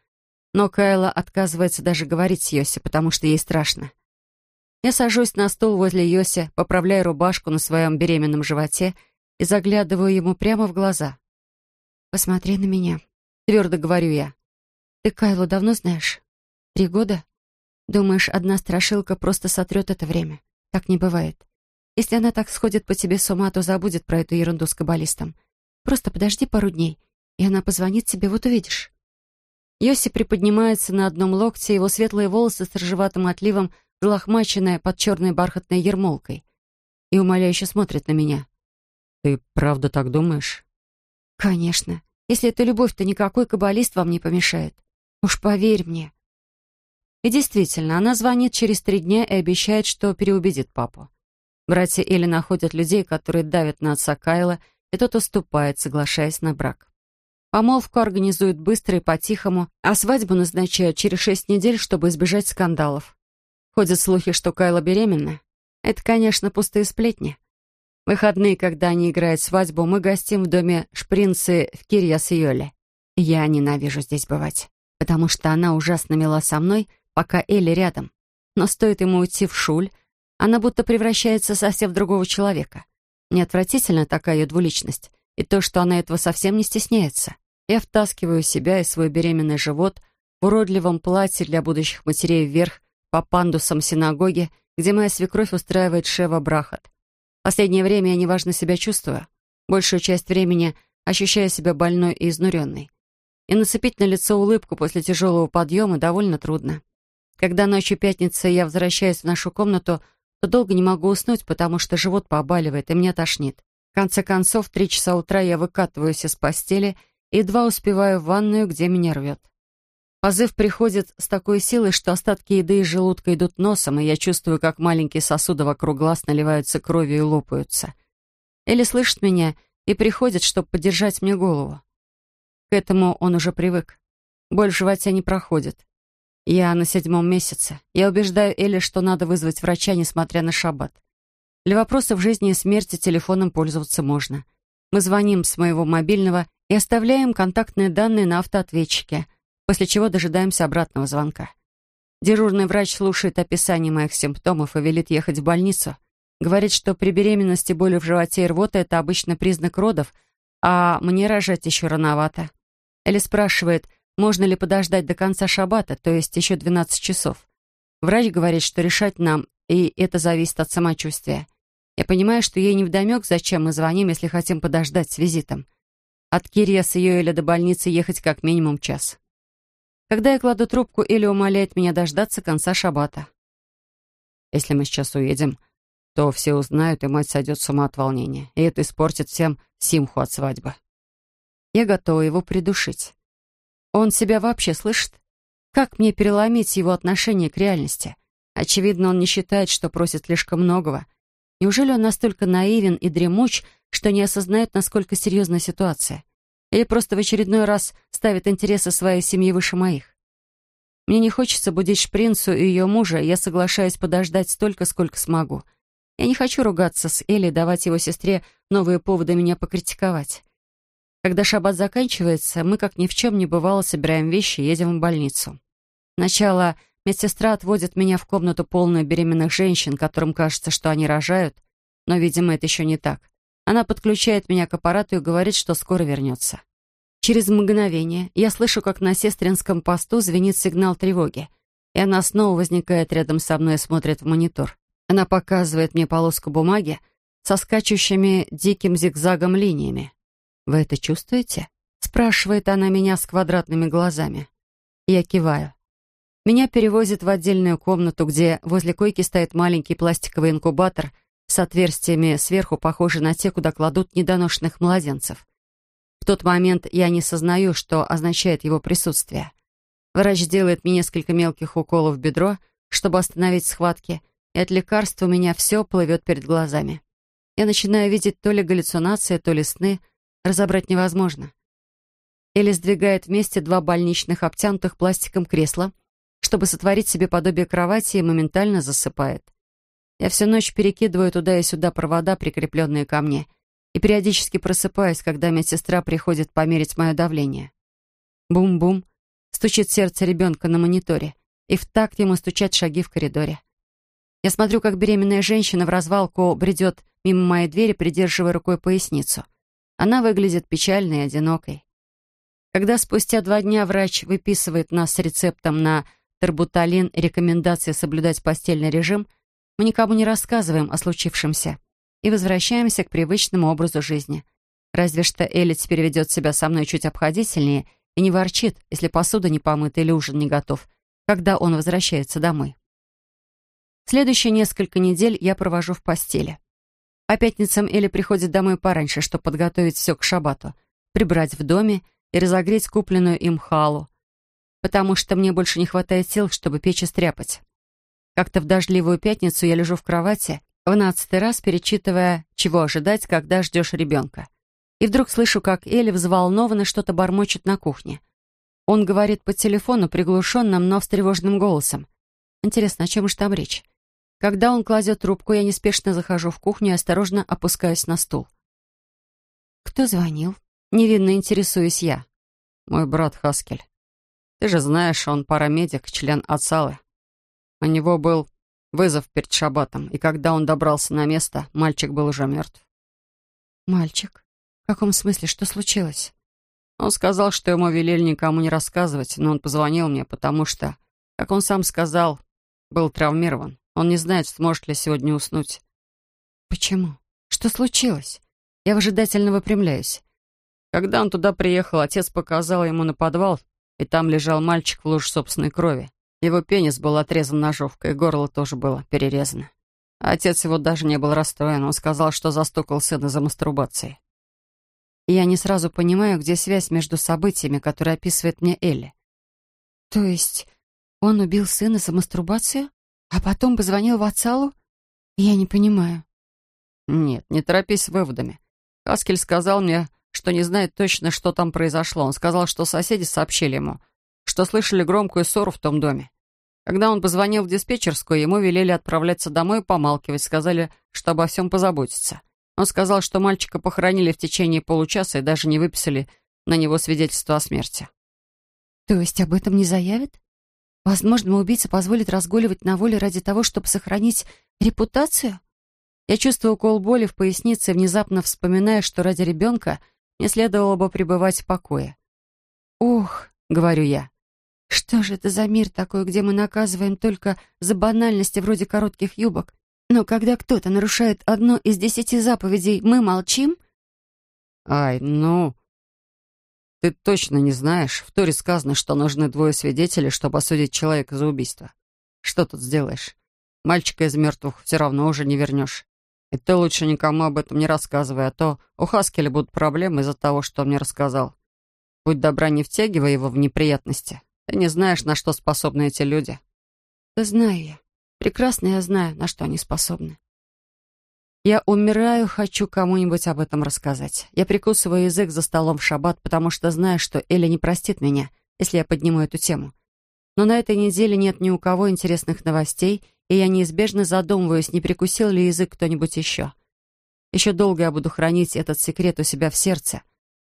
Но Кайла отказывается даже говорить с Йоси, потому что ей страшно. Я сажусь на стул возле Йоси, поправляю рубашку на своем беременном животе и заглядываю ему прямо в глаза. «Посмотри на меня», — твердо говорю я. «Ты Кайлу давно знаешь? Три года? Думаешь, одна страшилка просто сотрет это время? Так не бывает. Если она так сходит по тебе с ума, то забудет про эту ерунду с каббалистом. Просто подожди пару дней, и она позвонит тебе, вот увидишь». Йоси приподнимается на одном локте, его светлые волосы с рыжеватым отливом взлохмаченные под черной бархатной ермолкой. И умоляюще смотрит на меня. «Ты правда так думаешь?» «Конечно. Если это любовь, то никакой каббалист вам не помешает. Уж поверь мне». И действительно, она звонит через три дня и обещает, что переубедит папу. Братья Элли находят людей, которые давят на отца Кайла, и тот уступает, соглашаясь на брак. Помолвку организуют быстро и по-тихому, а свадьбу назначают через шесть недель, чтобы избежать скандалов. Ходят слухи, что Кайла беременна. Это, конечно, пустые сплетни. В выходные, когда они играют свадьбу, мы гостим в доме Шпринцы в Кирьяс-Йоле. Я ненавижу здесь бывать, потому что она ужасно мила со мной, пока Элли рядом. Но стоит ему уйти в шуль, она будто превращается совсем в другого человека. Мне отвратительно такая ее двуличность, и то, что она этого совсем не стесняется. Я втаскиваю себя и свой беременный живот в уродливом платье для будущих матерей вверх по пандусам синагоги, где моя свекровь устраивает Шева Брахат. Последнее время я неважно себя чувствую. Большую часть времени ощущаю себя больной и изнуренной. И нацепить на лицо улыбку после тяжелого подъема довольно трудно. Когда ночью пятницы я возвращаюсь в нашу комнату, то долго не могу уснуть, потому что живот побаливает и меня тошнит. В конце концов, в три часа утра я выкатываюсь из постели и едва успеваю в ванную, где меня рвет. Позыв приходит с такой силой, что остатки еды из желудка идут носом, и я чувствую, как маленькие сосуды вокруг глаз наливаются кровью и лопаются. Или слышит меня и приходит, чтобы подержать мне голову. К этому он уже привык. Боль в животе не проходит. Я на седьмом месяце. Я убеждаю Элли, что надо вызвать врача, несмотря на шаббат. Для вопросов жизни и смерти телефоном пользоваться можно. Мы звоним с моего мобильного и оставляем контактные данные на автоответчике, после чего дожидаемся обратного звонка. Дежурный врач слушает описание моих симптомов и велит ехать в больницу. Говорит, что при беременности боли в животе и рвота — это обычно признак родов, а мне рожать еще рановато. Элли спрашивает — можно ли подождать до конца шаббата, то есть еще 12 часов. Врач говорит, что решать нам, и это зависит от самочувствия. Я понимаю, что ей невдомек, зачем мы звоним, если хотим подождать с визитом. От Кирия с ее или до больницы ехать как минимум час. Когда я кладу трубку, Или умоляет меня дождаться конца шаббата. Если мы сейчас уедем, то все узнают, и мать сойдет с ума от волнения, и это испортит всем симху от свадьбы. Я готова его придушить. Он себя вообще слышит? Как мне переломить его отношение к реальности? Очевидно, он не считает, что просит слишком многого. Неужели он настолько наивен и дремуч, что не осознает, насколько серьезна ситуация? Или просто в очередной раз ставит интересы своей семьи выше моих? Мне не хочется будить шпринцу и ее мужа, я соглашаюсь подождать столько, сколько смогу. Я не хочу ругаться с Элли, давать его сестре новые поводы меня покритиковать. Когда шаббат заканчивается, мы, как ни в чем не бывало, собираем вещи и едем в больницу. Сначала медсестра отводит меня в комнату, полную беременных женщин, которым кажется, что они рожают, но, видимо, это еще не так. Она подключает меня к аппарату и говорит, что скоро вернется. Через мгновение я слышу, как на сестринском посту звенит сигнал тревоги, и она снова возникает рядом со мной и смотрит в монитор. Она показывает мне полоску бумаги со скачущими диким зигзагом линиями. «Вы это чувствуете?» — спрашивает она меня с квадратными глазами. Я киваю. Меня перевозят в отдельную комнату, где возле койки стоит маленький пластиковый инкубатор с отверстиями сверху, похожий на те, куда кладут недоношенных младенцев. В тот момент я не сознаю, что означает его присутствие. Врач делает мне несколько мелких уколов в бедро, чтобы остановить схватки, и от лекарства у меня все плывет перед глазами. Я начинаю видеть то ли галлюцинации, то ли сны, разобрать невозможно. Или сдвигает вместе два больничных обтянутых пластиком кресла, чтобы сотворить себе подобие кровати и моментально засыпает. Я всю ночь перекидываю туда и сюда провода, прикрепленные ко мне, и периодически просыпаюсь, когда медсестра приходит померить мое давление. Бум-бум, стучит сердце ребенка на мониторе, и в такт ему стучат шаги в коридоре. Я смотрю, как беременная женщина в развалку бредет мимо моей двери, придерживая рукой поясницу. Она выглядит печальной и одинокой. Когда спустя два дня врач выписывает нас с рецептом на тербуталин и рекомендации соблюдать постельный режим, мы никому не рассказываем о случившемся и возвращаемся к привычному образу жизни. Разве что Элли теперь ведет себя со мной чуть обходительнее и не ворчит, если посуда не помыта или ужин не готов, когда он возвращается домой. Следующие несколько недель я провожу в постели. По пятницам Элли приходит домой пораньше, чтобы подготовить все к шабату, прибрать в доме и разогреть купленную им халу, потому что мне больше не хватает сил, чтобы печь и стряпать. Как-то в дождливую пятницу я лежу в кровати, в нацатый раз перечитывая, чего ожидать, когда ждешь ребенка. И вдруг слышу, как Элли взволнованно что-то бормочет на кухне. Он говорит по телефону приглушенным, но встревоженным голосом. Интересно, о чем же там речь? Когда он кладет трубку, я неспешно захожу в кухню и осторожно опускаюсь на стул. «Кто звонил?» Невинно интересуюсь я. «Мой брат Хаскель. Ты же знаешь, он парамедик, член Ацалы. У него был вызов перед шабатом, и когда он добрался на место, мальчик был уже мертв». «Мальчик? В каком смысле? Что случилось?» Он сказал, что ему велели никому не рассказывать, но он позвонил мне, потому что, как он сам сказал, был травмирован. Он не знает, сможет ли сегодня уснуть. «Почему? Что случилось?» Я выжидательно выпрямляюсь. Когда он туда приехал, отец показал ему на подвал, и там лежал мальчик в луже собственной крови. Его пенис был отрезан ножовкой, горло тоже было перерезано. Отец его даже не был расстроен. Он сказал, что застукал сына за мастурбацией. Я не сразу понимаю, где связь между событиями, которые описывает мне Элли. То есть он убил сына за мастурбацию? А потом позвонил в отцалу? Я не понимаю. Нет, не торопись с выводами. Хаскель сказал мне, что не знает точно, что там произошло. Он сказал, что соседи сообщили ему, что слышали громкую ссору в том доме. Когда он позвонил в диспетчерскую, ему велели отправляться домой и помалкивать, сказали, что обо всем позаботиться. Он сказал, что мальчика похоронили в течение получаса и даже не выписали на него свидетельство о смерти. То есть об этом не заявят? Возможно, убийца позволит разгуливать на воле ради того, чтобы сохранить репутацию? Я чувствую укол боли в пояснице, внезапно вспоминая, что ради ребенка мне следовало бы пребывать в покое. «Ух», — говорю я, — «что же это за мир такой, где мы наказываем только за банальности вроде коротких юбок, но когда кто-то нарушает одну из десяти заповедей, мы молчим?» «Ай, ну...» Ты точно не знаешь. В Торе сказано, что нужны двое свидетелей, чтобы осудить человека за убийство. Что тут сделаешь? Мальчика из мертвых все равно уже не вернешь. И ты лучше никому об этом не рассказывай, а то у Хаскеля будут проблемы из-за того, что он мне рассказал. Будь добра, не втягивай его в неприятности. Ты не знаешь, на что способны эти люди. Да знаю я. Прекрасно я знаю, на что они способны. Я умираю, хочу кому-нибудь об этом рассказать. Я прикусываю язык за столом в шаббат, потому что знаю, что Эля не простит меня, если я подниму эту тему. Но на этой неделе нет ни у кого интересных новостей, и я неизбежно задумываюсь, не прикусил ли язык кто-нибудь еще. Еще долго я буду хранить этот секрет у себя в сердце,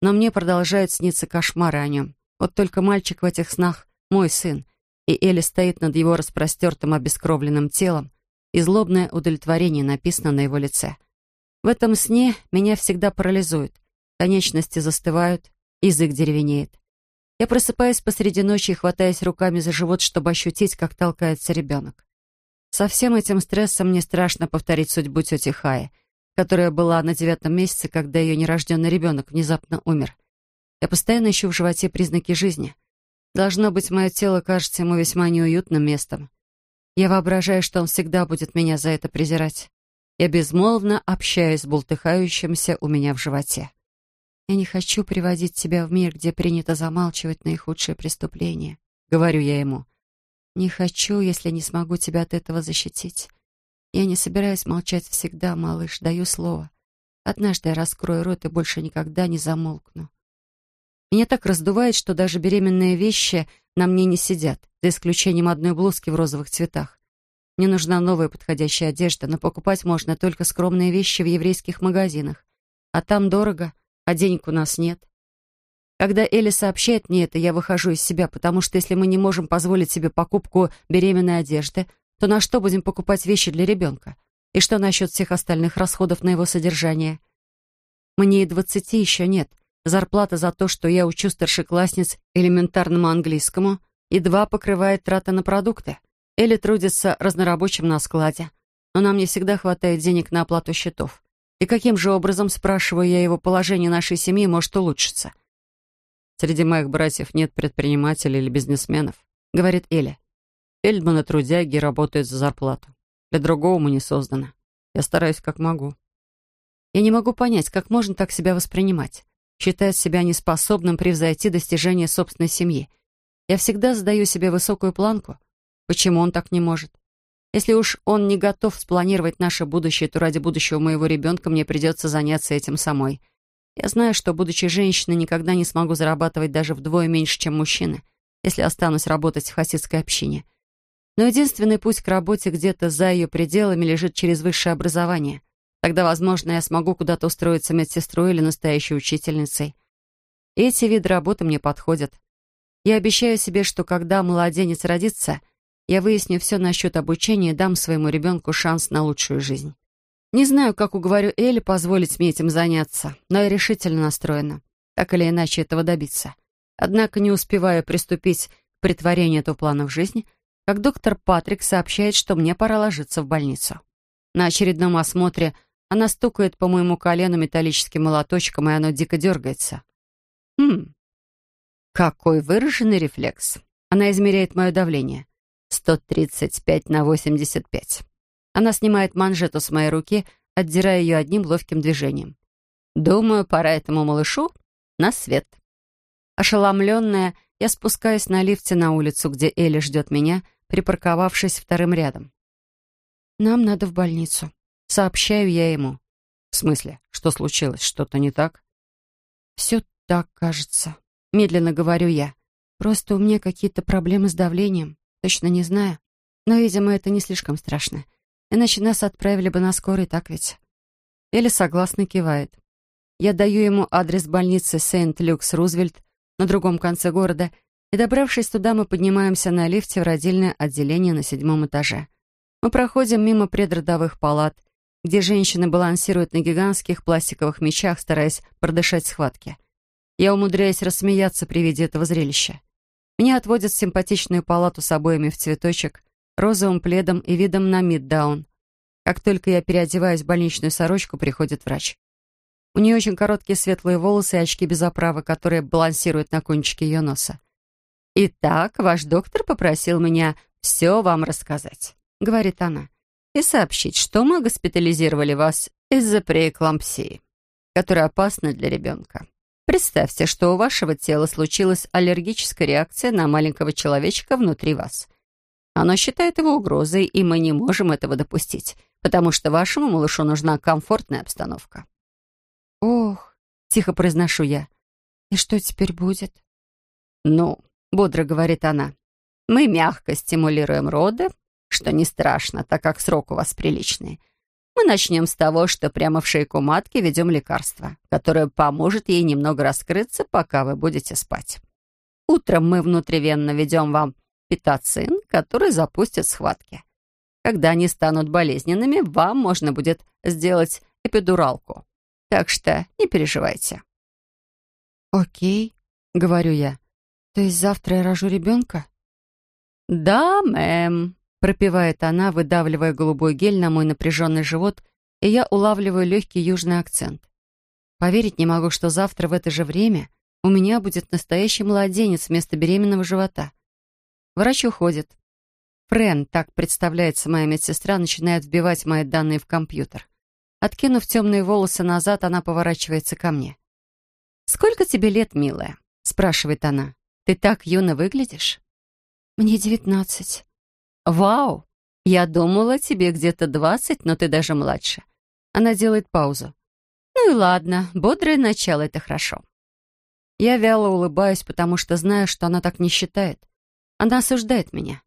но мне продолжают сниться кошмары о нем. Вот только мальчик в этих снах — мой сын, и Элли стоит над его распростертым обескровленным телом, и злобное удовлетворение написано на его лице. В этом сне меня всегда парализует. Конечности застывают, язык деревенеет. Я просыпаюсь посреди ночи хватаясь руками за живот, чтобы ощутить, как толкается ребенок. Со всем этим стрессом мне страшно повторить судьбу тети Хаи, которая была на девятом месяце, когда ее нерожденный ребенок внезапно умер. Я постоянно ищу в животе признаки жизни. Должно быть, мое тело кажется ему весьма неуютным местом. Я воображаю, что он всегда будет меня за это презирать. Я безмолвно общаюсь с бултыхающимся у меня в животе. Я не хочу приводить тебя в мир, где принято замалчивать наихудшие преступления, говорю я ему. Не хочу, если не смогу тебя от этого защитить. Я не собираюсь молчать всегда, малыш, даю слово. Однажды я раскрою рот и больше никогда не замолкну. Меня так раздувает, что даже беременные вещи на мне не сидят, за исключением одной блузки в розовых цветах. Мне нужна новая подходящая одежда, но покупать можно только скромные вещи в еврейских магазинах. А там дорого, а денег у нас нет. Когда Элли сообщает мне это, я выхожу из себя, потому что если мы не можем позволить себе покупку беременной одежды, то на что будем покупать вещи для ребенка? И что насчет всех остальных расходов на его содержание? Мне и двадцати еще нет, Зарплата за то, что я учу старшеклассниц элементарному английскому, едва покрывает траты на продукты. Или трудится разнорабочим на складе. Но нам не всегда хватает денег на оплату счетов. И каким же образом, спрашиваю я, его положение нашей семьи может улучшиться? Среди моих братьев нет предпринимателей или бизнесменов, говорит Эля. Фельдман и трудяги работают за зарплату. Для другого мы не созданы. Я стараюсь как могу. Я не могу понять, как можно так себя воспринимать считает себя неспособным превзойти достижения собственной семьи. Я всегда задаю себе высокую планку. Почему он так не может? Если уж он не готов спланировать наше будущее, то ради будущего моего ребенка мне придется заняться этим самой. Я знаю, что, будучи женщиной, никогда не смогу зарабатывать даже вдвое меньше, чем мужчины, если останусь работать в хасидской общине. Но единственный путь к работе где-то за ее пределами лежит через высшее образование. Тогда, возможно, я смогу куда-то устроиться медсестрой или настоящей учительницей. Эти виды работы мне подходят. Я обещаю себе, что когда младенец родится, я выясню все насчет обучения и дам своему ребенку шанс на лучшую жизнь. Не знаю, как уговорю Элли позволить мне этим заняться, но я решительно настроена, так или иначе этого добиться. Однако не успеваю приступить к притворению этого плана в жизнь, как доктор Патрик сообщает, что мне пора ложиться в больницу. На очередном осмотре – она стукает по моему колену металлическим молоточком, и оно дико дергается. Хм, какой выраженный рефлекс. Она измеряет мое давление. 135 на 85. Она снимает манжету с моей руки, отдирая ее одним ловким движением. Думаю, пора этому малышу на свет. Ошеломленная, я спускаюсь на лифте на улицу, где Элли ждет меня, припарковавшись вторым рядом. «Нам надо в больницу», Сообщаю я ему. В смысле, что случилось? Что-то не так? Все так, кажется. Медленно говорю я. Просто у меня какие-то проблемы с давлением. Точно не знаю. Но, видимо, это не слишком страшно. Иначе нас отправили бы на скорой, так ведь? Элли согласно кивает. Я даю ему адрес больницы Сент-Люкс-Рузвельт на другом конце города, и, добравшись туда, мы поднимаемся на лифте в родильное отделение на седьмом этаже. Мы проходим мимо предродовых палат, где женщины балансируют на гигантских пластиковых мечах, стараясь продышать схватки. Я умудряюсь рассмеяться при виде этого зрелища. Меня отводят в симпатичную палату с обоями в цветочек, розовым пледом и видом на миддаун. Как только я переодеваюсь в больничную сорочку, приходит врач. У нее очень короткие светлые волосы и очки без оправы, которые балансируют на кончике ее носа. «Итак, ваш доктор попросил меня все вам рассказать», — говорит она и сообщить, что мы госпитализировали вас из-за преэклампсии, которая опасна для ребенка. Представьте, что у вашего тела случилась аллергическая реакция на маленького человечка внутри вас. Оно считает его угрозой, и мы не можем этого допустить, потому что вашему малышу нужна комфортная обстановка. «Ох», — тихо произношу я, — «и что теперь будет?» «Ну», — бодро говорит она, Мы мягко стимулируем роды, что не страшно, так как срок у вас приличный. Мы начнем с того, что прямо в шейку матки ведем лекарство, которое поможет ей немного раскрыться, пока вы будете спать. Утром мы внутривенно ведем вам питоцин, который запустит схватки. Когда они станут болезненными, вам можно будет сделать эпидуралку. Так что не переживайте. «Окей», — говорю я. «То есть завтра я рожу ребенка?» «Да, мэм», — пропевает она, выдавливая голубой гель на мой напряженный живот, и я улавливаю легкий южный акцент. Поверить не могу, что завтра в это же время у меня будет настоящий младенец вместо беременного живота. Врач уходит. Френ, так представляется моя медсестра, начинает вбивать мои данные в компьютер. Откинув темные волосы назад, она поворачивается ко мне. «Сколько тебе лет, милая?» — спрашивает она. «Ты так юно выглядишь?» «Мне девятнадцать». «Вау! Я думала, тебе где-то двадцать, но ты даже младше». Она делает паузу. «Ну и ладно, бодрое начало — это хорошо». Я вяло улыбаюсь, потому что знаю, что она так не считает. Она осуждает меня.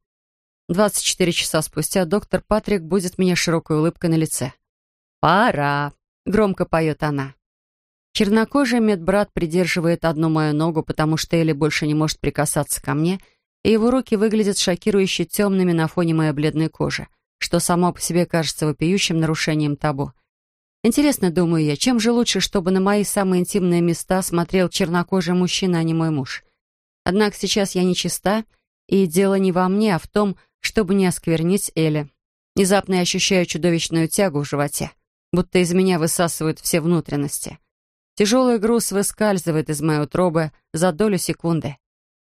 24 часа спустя доктор Патрик будет меня широкой улыбкой на лице. «Пора!» — громко поет она. Чернокожий медбрат придерживает одну мою ногу, потому что Элли больше не может прикасаться ко мне, и его руки выглядят шокирующе темными на фоне моей бледной кожи, что само по себе кажется вопиющим нарушением табу. Интересно, думаю я, чем же лучше, чтобы на мои самые интимные места смотрел чернокожий мужчина, а не мой муж? Однако сейчас я не чиста, и дело не во мне, а в том, чтобы не осквернить Элли. Внезапно я ощущаю чудовищную тягу в животе будто из меня высасывают все внутренности. Тяжелый груз выскальзывает из моей утробы за долю секунды.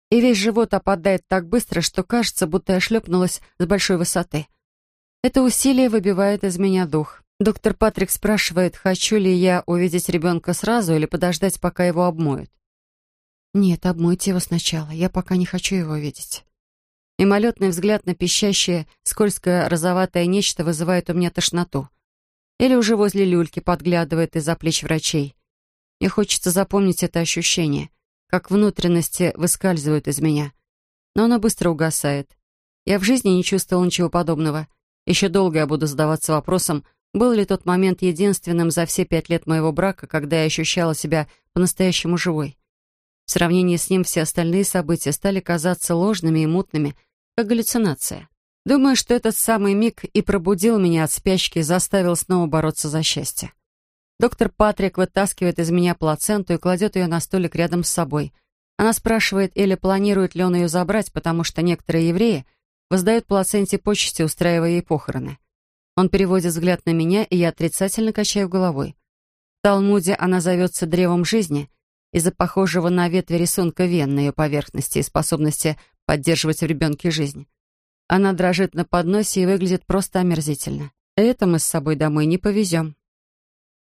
И весь живот опадает так быстро, что кажется, будто я шлепнулась с большой высоты. Это усилие выбивает из меня дух. Доктор Патрик спрашивает, хочу ли я увидеть ребенка сразу или подождать, пока его обмоют. «Нет, обмойте его сначала. Я пока не хочу его видеть». Мимолетный взгляд на пищащее, скользкое, розоватое нечто вызывает у меня тошноту. Или уже возле люльки подглядывает из-за плеч врачей. Мне хочется запомнить это ощущение, как внутренности выскальзывают из меня. Но оно быстро угасает. Я в жизни не чувствовал ничего подобного. Еще долго я буду задаваться вопросом, был ли тот момент единственным за все пять лет моего брака, когда я ощущала себя по-настоящему живой. В сравнении с ним все остальные события стали казаться ложными и мутными, как галлюцинация. Думаю, что этот самый миг и пробудил меня от спячки и заставил снова бороться за счастье. Доктор Патрик вытаскивает из меня плаценту и кладет ее на столик рядом с собой. Она спрашивает, или планирует ли он ее забрать, потому что некоторые евреи воздают плаценте почести, устраивая ей похороны. Он переводит взгляд на меня, и я отрицательно качаю головой. В Талмуде она зовется древом жизни из-за похожего на ветви рисунка вен на ее поверхности и способности поддерживать в ребенке жизнь. Она дрожит на подносе и выглядит просто омерзительно. Это мы с собой домой не повезем.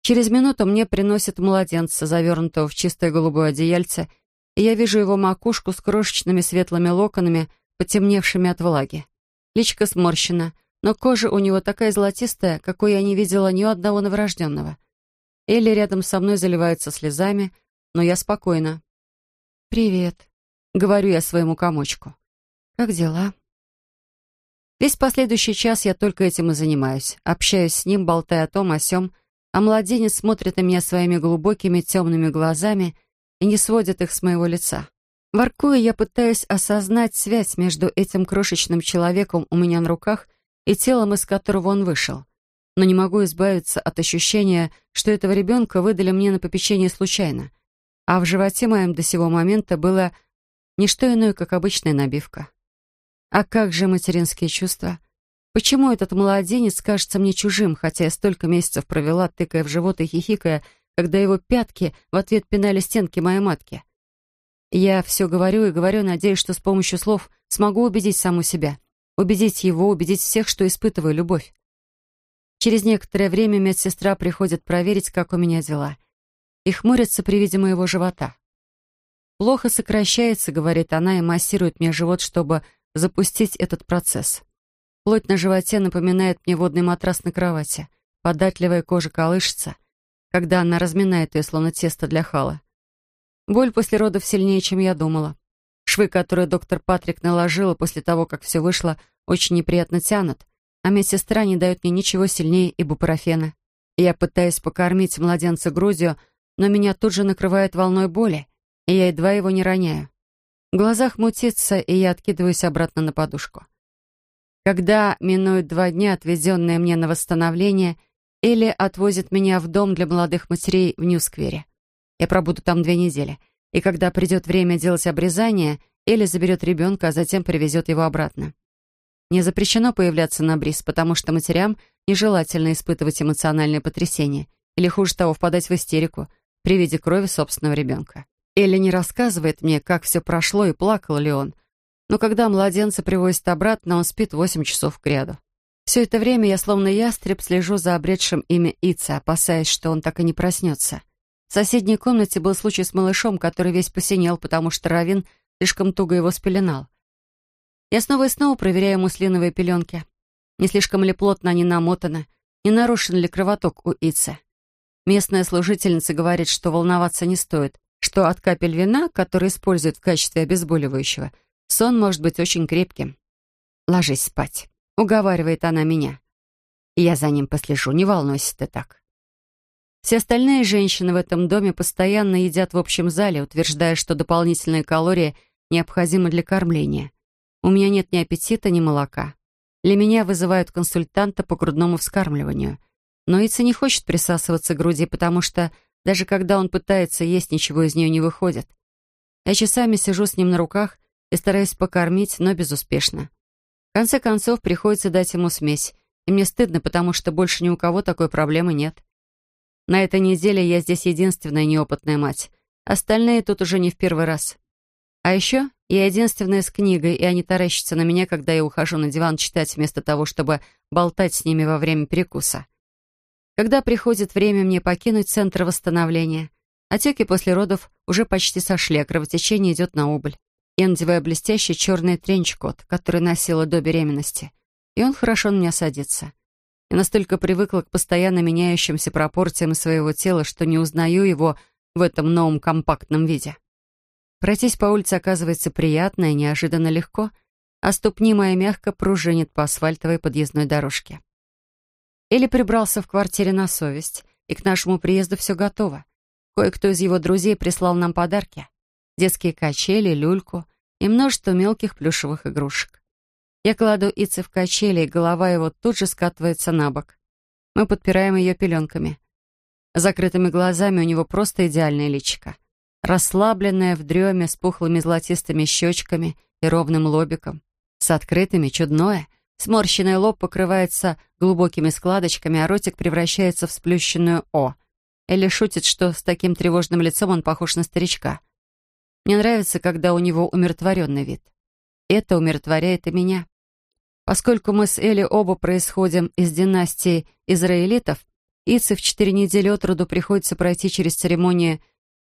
Через минуту мне приносят младенца, завернутого в чистое голубое одеяльце, и я вижу его макушку с крошечными светлыми локонами, потемневшими от влаги. Личка сморщена, но кожа у него такая золотистая, какой я не видела ни у одного новорожденного. Элли рядом со мной заливается слезами, но я спокойна. «Привет», — говорю я своему комочку. «Как дела?» Весь последующий час я только этим и занимаюсь. Общаюсь с ним, болтая о том, о сём, а младенец смотрит на меня своими глубокими темными глазами и не сводит их с моего лица. Воркуя, я пытаюсь осознать связь между этим крошечным человеком у меня на руках и телом, из которого он вышел. Но не могу избавиться от ощущения, что этого ребенка выдали мне на попечение случайно, а в животе моем до сего момента было не что иное, как обычная набивка. А как же материнские чувства? Почему этот младенец кажется мне чужим, хотя я столько месяцев провела, тыкая в живот и хихикая, когда его пятки в ответ пинали стенки моей матки? Я все говорю и говорю, надеюсь, что с помощью слов смогу убедить саму себя, убедить его, убедить всех, что испытываю любовь. Через некоторое время медсестра приходит проверить, как у меня дела, и хмурится при виде моего живота. «Плохо сокращается», — говорит она, и массирует мне живот, чтобы запустить этот процесс. Плоть на животе напоминает мне водный матрас на кровати. Податливая кожа колышется, когда она разминает ее, словно тесто для хала. Боль после родов сильнее, чем я думала. Швы, которые доктор Патрик наложила после того, как все вышло, очень неприятно тянут, а медсестра не дает мне ничего сильнее ибупрофена. Я пытаюсь покормить младенца грудью, но меня тут же накрывает волной боли, и я едва его не роняю. В глазах мутится, и я откидываюсь обратно на подушку. Когда минуют два дня, отведенные мне на восстановление, Элли отвозит меня в дом для молодых матерей в Нью-сквере. Я пробуду там две недели, и когда придет время делать обрезание, Элли заберет ребенка, а затем привезет его обратно. Не запрещено появляться на бриз, потому что матерям нежелательно испытывать эмоциональное потрясение или, хуже того, впадать в истерику при виде крови собственного ребенка. Элли не рассказывает мне, как все прошло и плакал ли он, но когда младенца привозят обратно, он спит восемь часов кряду. Все это время я, словно ястреб, слежу за обретшим имя Ица, опасаясь, что он так и не проснется. В соседней комнате был случай с малышом, который весь посинел, потому что Равин слишком туго его спеленал. Я снова и снова проверяю муслиновые пеленки. Не слишком ли плотно они намотаны, не нарушен ли кровоток у Ица. Местная служительница говорит, что волноваться не стоит, что от капель вина, которые используют в качестве обезболивающего – Сон может быть очень крепким. «Ложись спать», — уговаривает она меня. я за ним послежу, не волнуйся ты так. Все остальные женщины в этом доме постоянно едят в общем зале, утверждая, что дополнительные калории необходимы для кормления. У меня нет ни аппетита, ни молока. Для меня вызывают консультанта по грудному вскармливанию. Но Ица не хочет присасываться к груди, потому что даже когда он пытается есть, ничего из нее не выходит. Я часами сижу с ним на руках и стараюсь покормить, но безуспешно. В конце концов, приходится дать ему смесь, и мне стыдно, потому что больше ни у кого такой проблемы нет. На этой неделе я здесь единственная неопытная мать. Остальные тут уже не в первый раз. А еще я единственная с книгой, и они таращатся на меня, когда я ухожу на диван читать вместо того, чтобы болтать с ними во время перекуса. Когда приходит время мне покинуть центр восстановления, отеки после родов уже почти сошли, а кровотечение идет на убыль. Я надеваю блестящий черный тренчкот, который носила до беременности, и он хорошо на меня садится. Я настолько привыкла к постоянно меняющимся пропорциям своего тела, что не узнаю его в этом новом компактном виде. Пройтись по улице оказывается приятно и неожиданно легко, а ступни мои мягко пружинят по асфальтовой подъездной дорожке. Или прибрался в квартире на совесть, и к нашему приезду все готово. Кое-кто из его друзей прислал нам подарки детские качели, люльку и множество мелких плюшевых игрушек. Я кладу Ицы в качели, и голова его тут же скатывается на бок. Мы подпираем ее пеленками. Закрытыми глазами у него просто идеальное личико. Расслабленное в дреме с пухлыми золотистыми щечками и ровным лобиком. С открытыми, чудное. Сморщенный лоб покрывается глубокими складочками, а ротик превращается в сплющенную «О». Элли шутит, что с таким тревожным лицом он похож на старичка — мне нравится, когда у него умиротворенный вид. Это умиротворяет и меня. Поскольку мы с Элли оба происходим из династии израилитов, Ице в четыре недели от роду приходится пройти через церемонию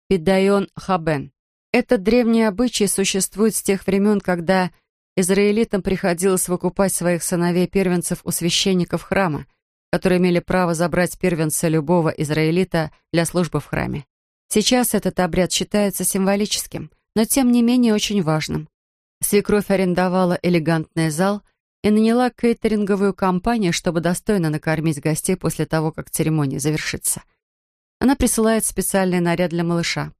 Пидайон Хабен. Этот древний обычай существует с тех времен, когда израилитам приходилось выкупать своих сыновей-первенцев у священников храма, которые имели право забрать первенца любого израилита для службы в храме. Сейчас этот обряд считается символическим, но тем не менее очень важным. Свекровь арендовала элегантный зал и наняла кейтеринговую компанию, чтобы достойно накормить гостей после того, как церемония завершится. Она присылает специальный наряд для малыша.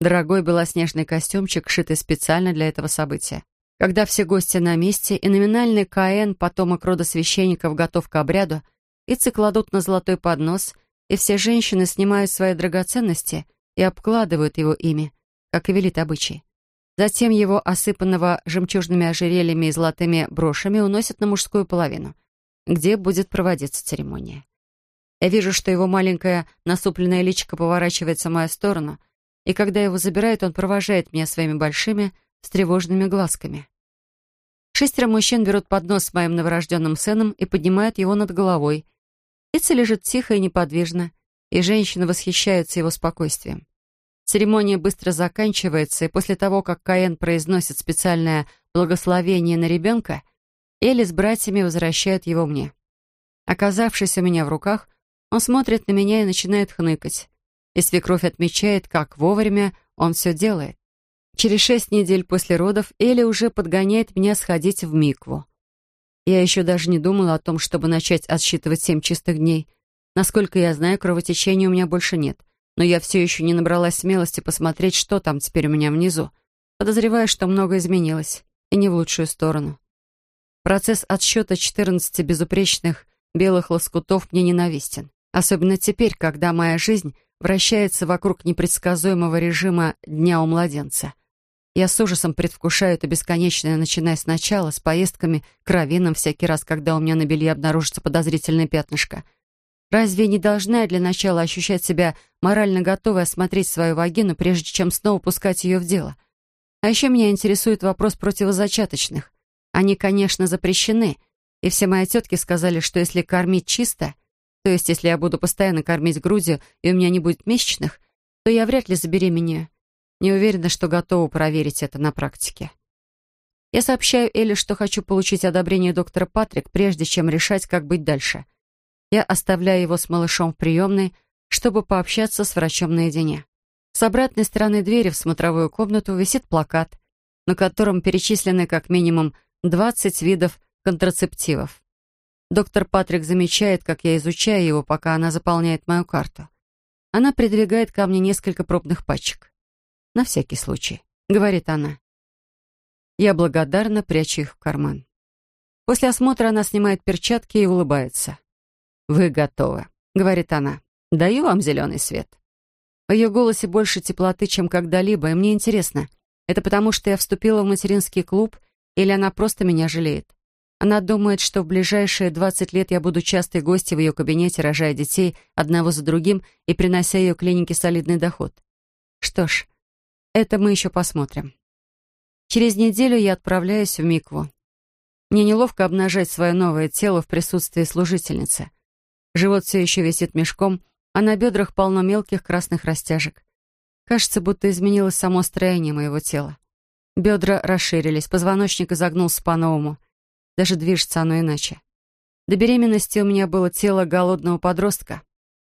Дорогой белоснежный костюмчик, шитый специально для этого события. Когда все гости на месте и номинальный Каэн, потомок рода священников, готов к обряду, ицы кладут на золотой поднос, и все женщины снимают свои драгоценности — и обкладывают его ими, как и велит обычай. Затем его, осыпанного жемчужными ожерельями и золотыми брошами, уносят на мужскую половину, где будет проводиться церемония. Я вижу, что его маленькое насупленное личико поворачивается в мою сторону, и когда его забирают, он провожает меня своими большими, встревоженными глазками. Шестеро мужчин берут поднос с моим новорожденным сыном и поднимают его над головой. Ица лежит тихо и неподвижно, и женщины восхищаются его спокойствием. Церемония быстро заканчивается, и после того, как Каэн произносит специальное благословение на ребенка, Элли с братьями возвращают его мне. Оказавшись у меня в руках, он смотрит на меня и начинает хныкать. И свекровь отмечает, как вовремя он все делает. Через шесть недель после родов Эля уже подгоняет меня сходить в Микву. Я еще даже не думала о том, чтобы начать отсчитывать семь чистых дней. Насколько я знаю, кровотечения у меня больше нет. Но я все еще не набралась смелости посмотреть, что там теперь у меня внизу. Подозреваю, что многое изменилось. И не в лучшую сторону. Процесс отсчета 14 безупречных белых лоскутов мне ненавистен. Особенно теперь, когда моя жизнь вращается вокруг непредсказуемого режима Дня у младенца. Я с ужасом предвкушаю это бесконечное, начиная сначала, с поездками к раввинам всякий раз, когда у меня на белье обнаружится подозрительное пятнышко. Разве не должна я для начала ощущать себя морально готовой осмотреть свою вагину, прежде чем снова пускать ее в дело? А еще меня интересует вопрос противозачаточных. Они, конечно, запрещены, и все мои тетки сказали, что если кормить чисто, то есть если я буду постоянно кормить грудью и у меня не будет месячных, то я вряд ли забеременею. Не уверена, что готова проверить это на практике. Я сообщаю Элли, что хочу получить одобрение доктора Патрик, прежде чем решать, как быть дальше. Я оставляю его с малышом в приемной, чтобы пообщаться с врачом наедине. С обратной стороны двери в смотровую комнату висит плакат, на котором перечислены как минимум 20 видов контрацептивов. Доктор Патрик замечает, как я изучаю его, пока она заполняет мою карту. Она придвигает ко мне несколько пробных пачек. На всякий случай», — говорит она. Я благодарно прячу их в карман. После осмотра она снимает перчатки и улыбается. «Вы готовы», — говорит она. «Даю вам зеленый свет». В ее голосе больше теплоты, чем когда-либо, и мне интересно, это потому, что я вступила в материнский клуб, или она просто меня жалеет? Она думает, что в ближайшие 20 лет я буду частой гостьей в ее кабинете, рожая детей одного за другим и принося ее клинике солидный доход. Что ж, это мы еще посмотрим. Через неделю я отправляюсь в Микву. Мне неловко обнажать свое новое тело в присутствии служительницы. Живот все еще висит мешком, а на бедрах полно мелких красных растяжек. Кажется, будто изменилось само строение моего тела. Бедра расширились, позвоночник изогнулся по-новому. Даже движется оно иначе. До беременности у меня было тело голодного подростка.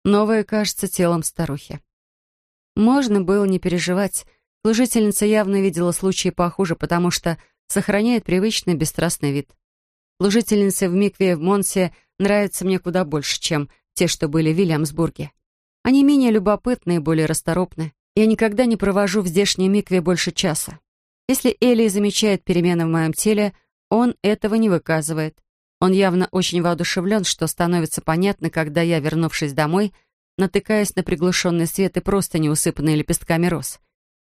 Новое кажется телом старухи. Можно было не переживать, Служительница явно видела случаи похуже, потому что сохраняет привычный бесстрастный вид. Служительницы в Микве в Монсе нравятся мне куда больше, чем те, что были в Вильямсбурге. Они менее любопытны и более расторопны. Я никогда не провожу в здешней Микве больше часа. Если Элли замечает перемены в моем теле, он этого не выказывает. Он явно очень воодушевлен, что становится понятно, когда я, вернувшись домой, натыкаюсь на приглушенный свет и просто не усыпанный лепестками роз.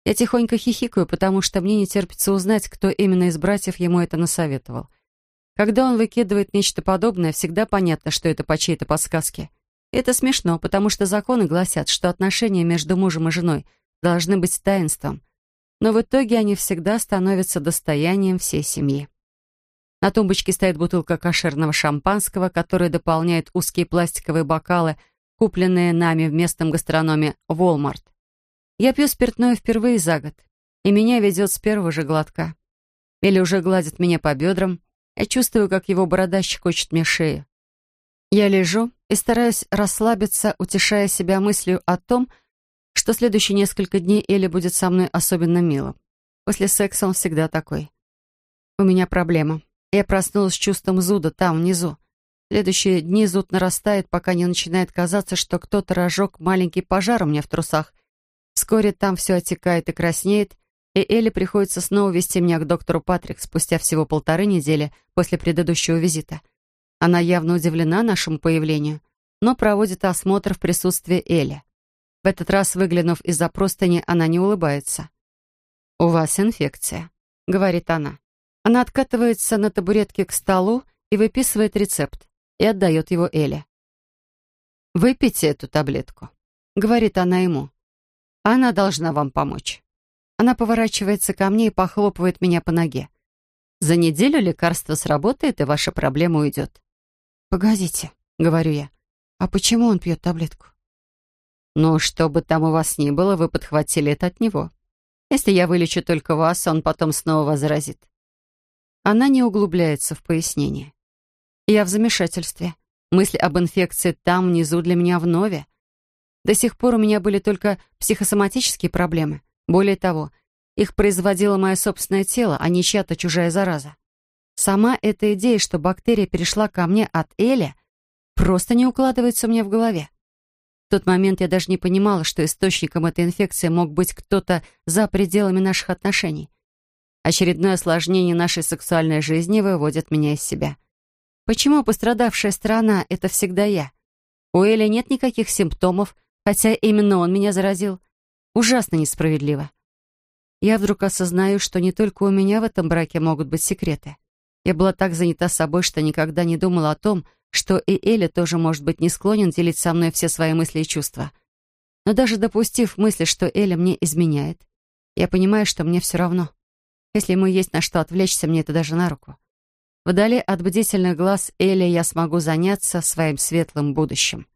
Я тихонько хихикаю, потому что мне не терпится узнать, кто именно из братьев ему это насоветовал. Когда он выкидывает нечто подобное, всегда понятно, что это по чьей-то подсказке. это смешно, потому что законы гласят, что отношения между мужем и женой должны быть таинством. Но в итоге они всегда становятся достоянием всей семьи. На тумбочке стоит бутылка кошерного шампанского, которая дополняет узкие пластиковые бокалы, купленные нами в местном гастрономе Walmart. Я пью спиртное впервые за год, и меня ведет с первого же глотка. Или уже гладит меня по бедрам. Я чувствую, как его борода щекочет мне шею. Я лежу и стараюсь расслабиться, утешая себя мыслью о том, что следующие несколько дней Элли будет со мной особенно милым. После секса он всегда такой. У меня проблема. Я проснулась с чувством зуда там, внизу. Следующие дни зуд нарастает, пока не начинает казаться, что кто-то разжег маленький пожар у меня в трусах, Вскоре там все отекает и краснеет, и Элли приходится снова вести меня к доктору Патрик спустя всего полторы недели после предыдущего визита. Она явно удивлена нашему появлению, но проводит осмотр в присутствии Элли. В этот раз, выглянув из-за простыни, она не улыбается. «У вас инфекция», — говорит она. Она откатывается на табуретке к столу и выписывает рецепт и отдает его Элли. «Выпейте эту таблетку», — говорит она ему. Она должна вам помочь. Она поворачивается ко мне и похлопывает меня по ноге. За неделю лекарство сработает, и ваша проблема уйдет. «Погодите», — говорю я. «А почему он пьет таблетку?» «Ну, что бы там у вас ни было, вы подхватили это от него. Если я вылечу только вас, он потом снова вас заразит». Она не углубляется в пояснение. Я в замешательстве. Мысль об инфекции там, внизу, для меня вновь. До сих пор у меня были только психосоматические проблемы. Более того, Их производило мое собственное тело, а не чья-то чужая зараза. Сама эта идея, что бактерия перешла ко мне от Эли, просто не укладывается у меня в голове. В тот момент я даже не понимала, что источником этой инфекции мог быть кто-то за пределами наших отношений. Очередное осложнение нашей сексуальной жизни выводит меня из себя. Почему пострадавшая сторона — это всегда я? У Эли нет никаких симптомов, хотя именно он меня заразил. Ужасно несправедливо. Я вдруг осознаю, что не только у меня в этом браке могут быть секреты. Я была так занята собой, что никогда не думала о том, что и Эля тоже может быть не склонен делить со мной все свои мысли и чувства. Но даже допустив мысли, что Эля мне изменяет, я понимаю, что мне все равно. Если ему есть на что отвлечься, мне это даже на руку. Вдали от бдительных глаз Эли я смогу заняться своим светлым будущим.